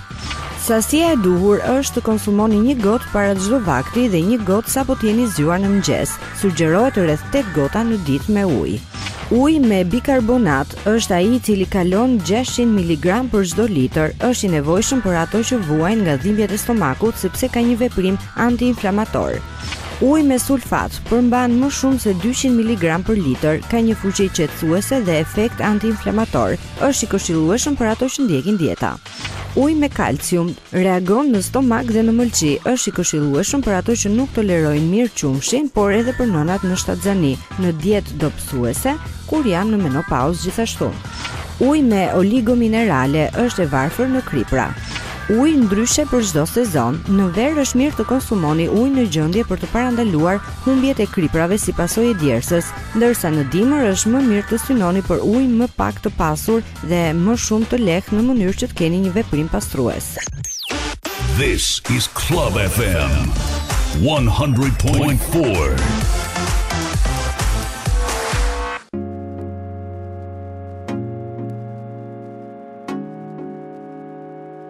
Sasia e duhur është të konsumoni një gotë para çdo vakti dhe një gotë sapo të jeni zgjuar në mëngjes. Sugjerohet rreth 8 gota në ditë me ujë. Uji me bikarbonat është ai i cili kalon 600 miligram për çdo litër. Është i nevojshëm për ato që vuajnë nga dhimbjet e stomakut sepse ka një veprim antiinflamator. Uji me sulfat përmban më shumë se 200 miligram për litër, ka një fuqi qetësuese dhe efekt antiinflamator. Është i këshillueshëm për ato që ndjekin dieta. Uji me kalcium reagon në stomak dhe në mëlçi. Është i këshillueshëm për ato që nuk tolerojnë mirë qumshin, por edhe për nënat në shtatzani, në dietë dobësuese, kur janë në menopauzë gjithashtu. Uji me oligominerale është e varfër në kripra. Ujë ndryshe për çdo sezon. Në verë është mirë të konsumoni ujë në gjendje për të parandaluar humbjet e kriprave si pasojë e djersës, ndërsa në dimër është më mirë të synoni për ujë më pak të pasur dhe më shumë të lehtë në mënyrë që të keni një veprim pastrues. This is Club FM 100.4.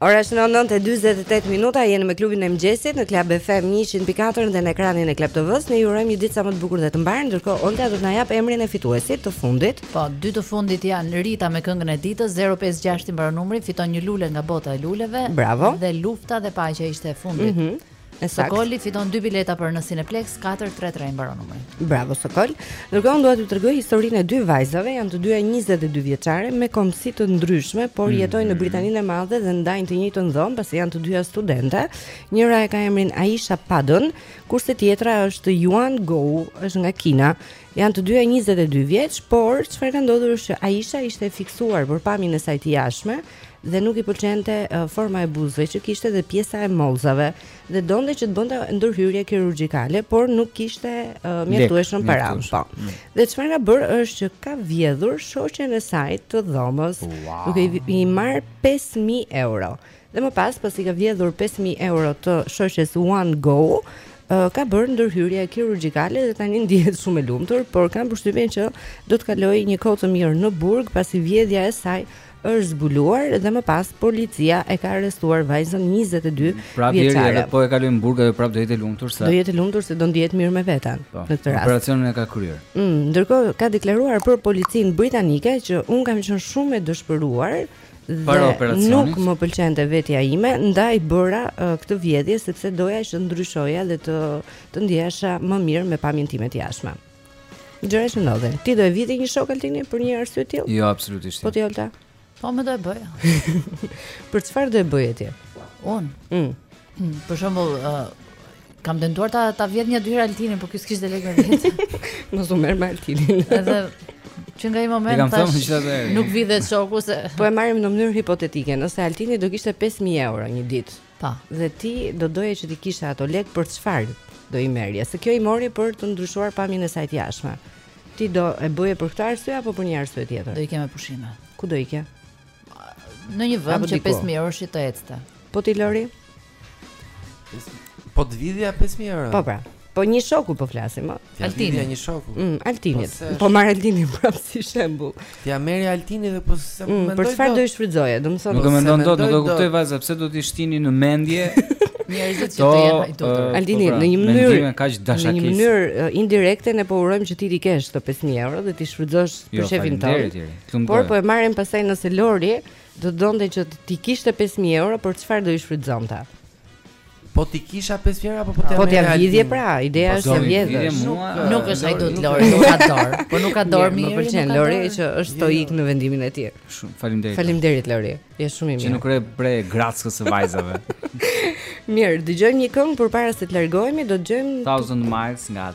Ora është 9:48 minuta, jemi me klubin e mëngjesit në Club FM 100.4 dhe në ekranin e Club TV-s. Ne ju urojmë një ditë sa më të bukur dhe të mbarë. Ndërkohë Olga do të na japë emrin e fituesit të fundit. Po, dy të fundit janë Rita me këngën e ditës 056 i mbaron numri, fiton një lule nga bota e luleve. Bravo. Dhe lufta dhe paqja ishte e fundit. Mm -hmm. Sokoli fiton dy bileta për në Cineplex 433 mbaron numri. Bravo Sokol. Ndërkohë unë dua t'ju tregoj historinë e dy vajzave, janë të dyja 22 vjeçare me kombësi të ndryshme, por mm. jetojnë në Britaninë e Madhe dhe ndajnë të njëjtën dhomë, pasi janë të dyja studente. Njëra e ka emrin Aisha Padon, kurse tjetra është Yuan Gou, është nga Kina. Janë të dyja 22 vjeç, por çfarë ka ndodhur është që Aisha ishte e fiksuar për pamjen e saj të jashtme dhe nuk i pëlqente forma e buzëve që kishte dhe pjesa e mollzave dhe donte që të bënte ndërhyrje kirurgjikale, por nuk kishte uh, mjaftueshëm para. Po. Mm. Dhe çfarë ka bërë është që ka vjedhur shoqen e saj të dhomës, wow. duke i, i marrë 5000 euro. Dhe më pas, pasi ka vjedhur 5000 euro të shoqes Yuan Gou, ka bërë ndërhyrje kirurgjikale dhe tani ndihet shumë e lumtur, por kam përshtypjen që do të kalojë një kohë të mirë në burg pasi vjedhja e saj është zbuluar dhe më pas policia e ka arrestuar vajzën 22 mm, vjeçare. Pra deri edhe po e kaloi në burg ajo prap do jetë lumtur se do jetë lumtur se do ndihet mirë me veten po, në këtë rast. Operacionin e ka kryer. Mm, ndërkohë ka deklaruar për policinë britanike që un kam qenë shumë e dëshpëruar dhe nuk më pëlqente vetja ime, ndaj bëra uh, këtë vjedhje sepse doja që të ndryshoja dhe të të ndihesha më mirë me pamjen time të jashtme. Gjëra që ndodhin. Ti do e vidhje një shok Altin për një arsye të tillë? Jo, absolutisht. Jo. Po ti Olta? Po unë do e bëja. për çfarë do e bëje ti? Un. Mm. mm. Për shembull, uh, kam tentuar ta ta vjedh një dy herë Altinin, por ky s'kishte lekë vetë. Mos u merr me Altinin. Edhe Që nga ai moment tash nuk vidhet shoku se po e marrim në mënyrë hipotetike, nëse Altini do kishte 5000 euro një ditë. Po. Dhe ti do doje që t'i kishe ato lekë për çfarë do i merrje? Se kjo i mori për të ndryshuar pamjen e saj të jashtme. Ti do e bëje për këtë arsye apo për një arsye tjetër? Do ikja me pushime. Ku do ikje? Në një vend që 5000 euro shi të ecte. Po ti Lori? Po të vidhja 5000 euro. Po pra. Po, një shoku po flasim, ëh. Altin. Ja një shoku. Mm, Altinit. Po, po marr Altinin prapë si shembull. Ti ia merr Altinit dhe po se mm, mendoj. Për çfarë do i shfrytëzoje? Do të thotë. Nuk e mendon dot, nuk e kuptoj vajza, pse do të shtini në mendje? Njerëzit që të jenë hajdutë. Po, Altini, pra, në një mënyrë, në një mënyrë indirekte ne po urojmë që ti të kesh këto 5000 euro dhe t'i shfrytëzosh për jo, qejfin tënd. Por po e marrim pastaj nëse Lori do donte që t'i kishte 5000 euro, për çfarë do i shfrytëzonte? Po t'i kisha pesë mijë euro apo po t'ia. Po t'ia vidhje pra, ideja po, është t'i vjedhë. Nuk është hajdut Lori, nuk ka dorë. Po nuk ka dorë mirë. Më pëlqen Lori që është stoik në vendimin e tij. Shumë faleminderit. Faleminderit Lori. Je shumë i mirë. Që nuk ra pre grackës së vajzave. Mirë, dëgjojmë një këngë përpara se të largohemi, do të dëgjojmë Thousand Miles nga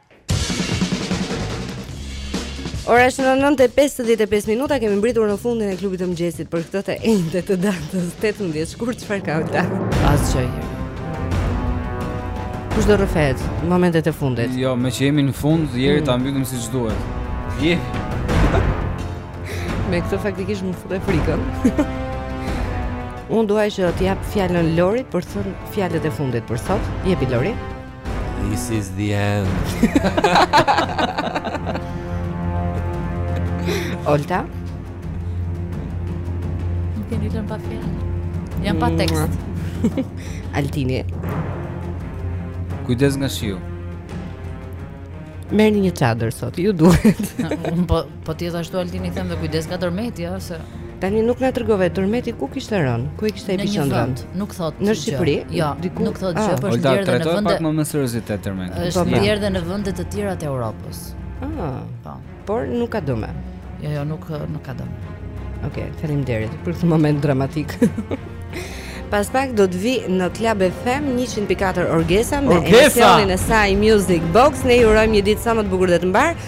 Ora është 9:55 minuta, kemi mbërritur në fundin e klubit të mëngjesit për këtë të enjte të datës 18 shkurt, çfarë ka Olta? Asgjë. Kush do rrëfehet në momentet e fundit? Jo, meqë jemi në fund, jeri mm. ta mbyllim siç duhet. Je. me këtë faktikisht më fute frikën. Unë dua që t'ia jap fjalën Lorit për të thënë fjalët e fundit për sot. Jepi Lori. This is the end. Olta. Më keni lënë pa fjalë. Jam pa tekst. Mm. Altini. Kujdes nga shiu. Merrni një çadër sot, ju duhet. Un po Po të jetë ashtu Altin i themi dhe kujdes nga tërmeti, ëh, se Tani nuk na tregove tërmeti ku kishte rënë, ku e kishte epiqendrën. Nuk thotë. Në Shqipëri? Jo, diku nuk thotë gjë, ah. por është ndjerë edhe në vende. Pak më me seriozitet tërmeti. Është po, ndjerë edhe në vende të tjera të Evropës. Ah, po. Por nuk ka dëme. Jo, jo, nuk nuk ka dëme. Okej, okay, faleminderit për këtë moment dramatik. Pas pak do të vi në Club FM 104 Orgesa me emisionin e saj Music Box. Ne ju urojmë një ditë sa më të bukur dhe të mbarë.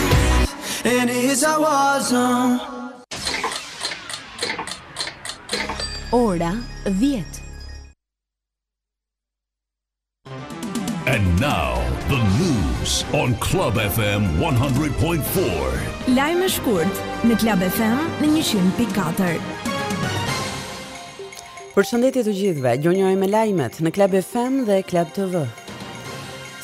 Ora 10 And now the news on Club FM 100.4. Lajme shkurt në Club FM në 100.4. Përshëndetje të gjithëve. Dëgjojmë lajmet në Club FM dhe Club TV.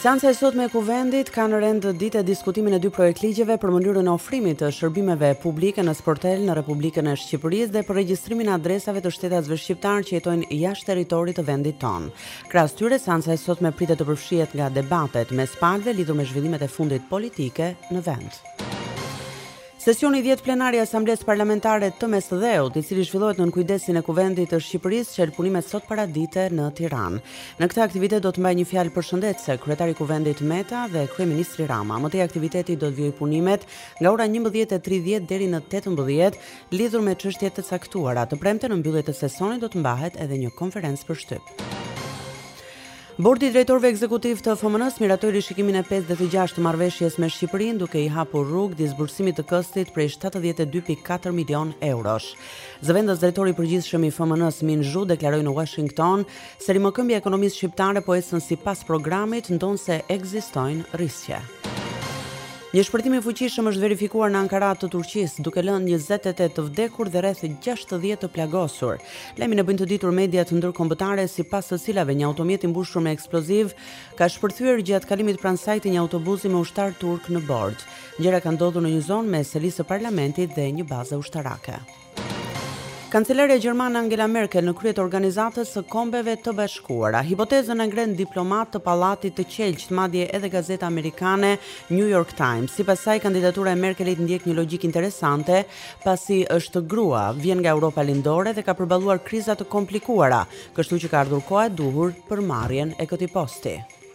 Seanca e sotme e Kuvendit ka në rend dite diskutimin e dy projektligjeve për mënyrën e ofrimit të shërbimeve publike në sportel në Republikën e Shqipërisë dhe për regjistrimin e adresave të shtetasve shqiptarë që jetojnë jashtë territorit të vendit tonë. Krahas tyre, seanca e sotme pritet të përfshihet nga debatet mes palëve lidhur me zhvillimet e fundit politike në vend. Sesioni i dhjetë plenar i Asamblesë Parlamentare të Mesdheut, i cili zhvillohet nën kujdesin e Kuvendit të Shqipërisë, çel punimet sot paradite në Tiranë. Në këtë aktivitet do të mbajë një fjalë përshëndetëse kryetari i Kuvendit Meta dhe kryeministri Rama. Më tej aktiviteti do të vijojë punimet nga ora 11:30 deri në 18 lidhur me çështje të caktuara. Të premten në mbyllje të sesionit do të mbahet edhe një konferencë për shtyp. Bordi i Drejtorëve Ekzekutivë të FMN-së miratoi rishikimin e pestë dhe të gjashtë të marrëveshjes me Shqipërinë, duke i hapur rrugë disbursimit të këstit prej shtatëdhjetë e dy pikë katër milionë eurosh. Zëvendësdrejtori i përgjithshëm i FMN-së Min Zhu deklaroi në Uashington se rimëkëmbja e ekonomisë shqiptare po ecën sipas programit, ndonëse ekzistojnë risqe. Një shpërthim i fuqishëm është verifikuar në Ankara të Turqisë, duke lënë njëzet e tetë të vdekur dhe rreth gjashtëdhjetë të plagosur. Lajmin e bëjnë të ditur mediat ndërkombëtare, sipas të cilave një automjet i mbushur me eksploziv ka shpërthyer gjatë kalimit pranë saj të një autobuzi me ushtarë turq në bord. Ngjarja ka ndodhur në një zonë mes selisë së parlamentit dhe një baze ushtarake. Kancelarja gjermane Angela Merkel në krye të Organizatës së Kombeve të Bashkuara. Hipotezën e ngrenë diplomatë të pallatit të qelqtë, madje edhe gazeta amerikane New York Times. Sipas saj, kandidatura e Merkelit ndjek një logjikë interesante, pasi është grua, vjen nga Europa Lindore dhe ka përballuar kriza të komplikuara, kështu që ka ardhur koha e duhur për marrjen e këtij posti.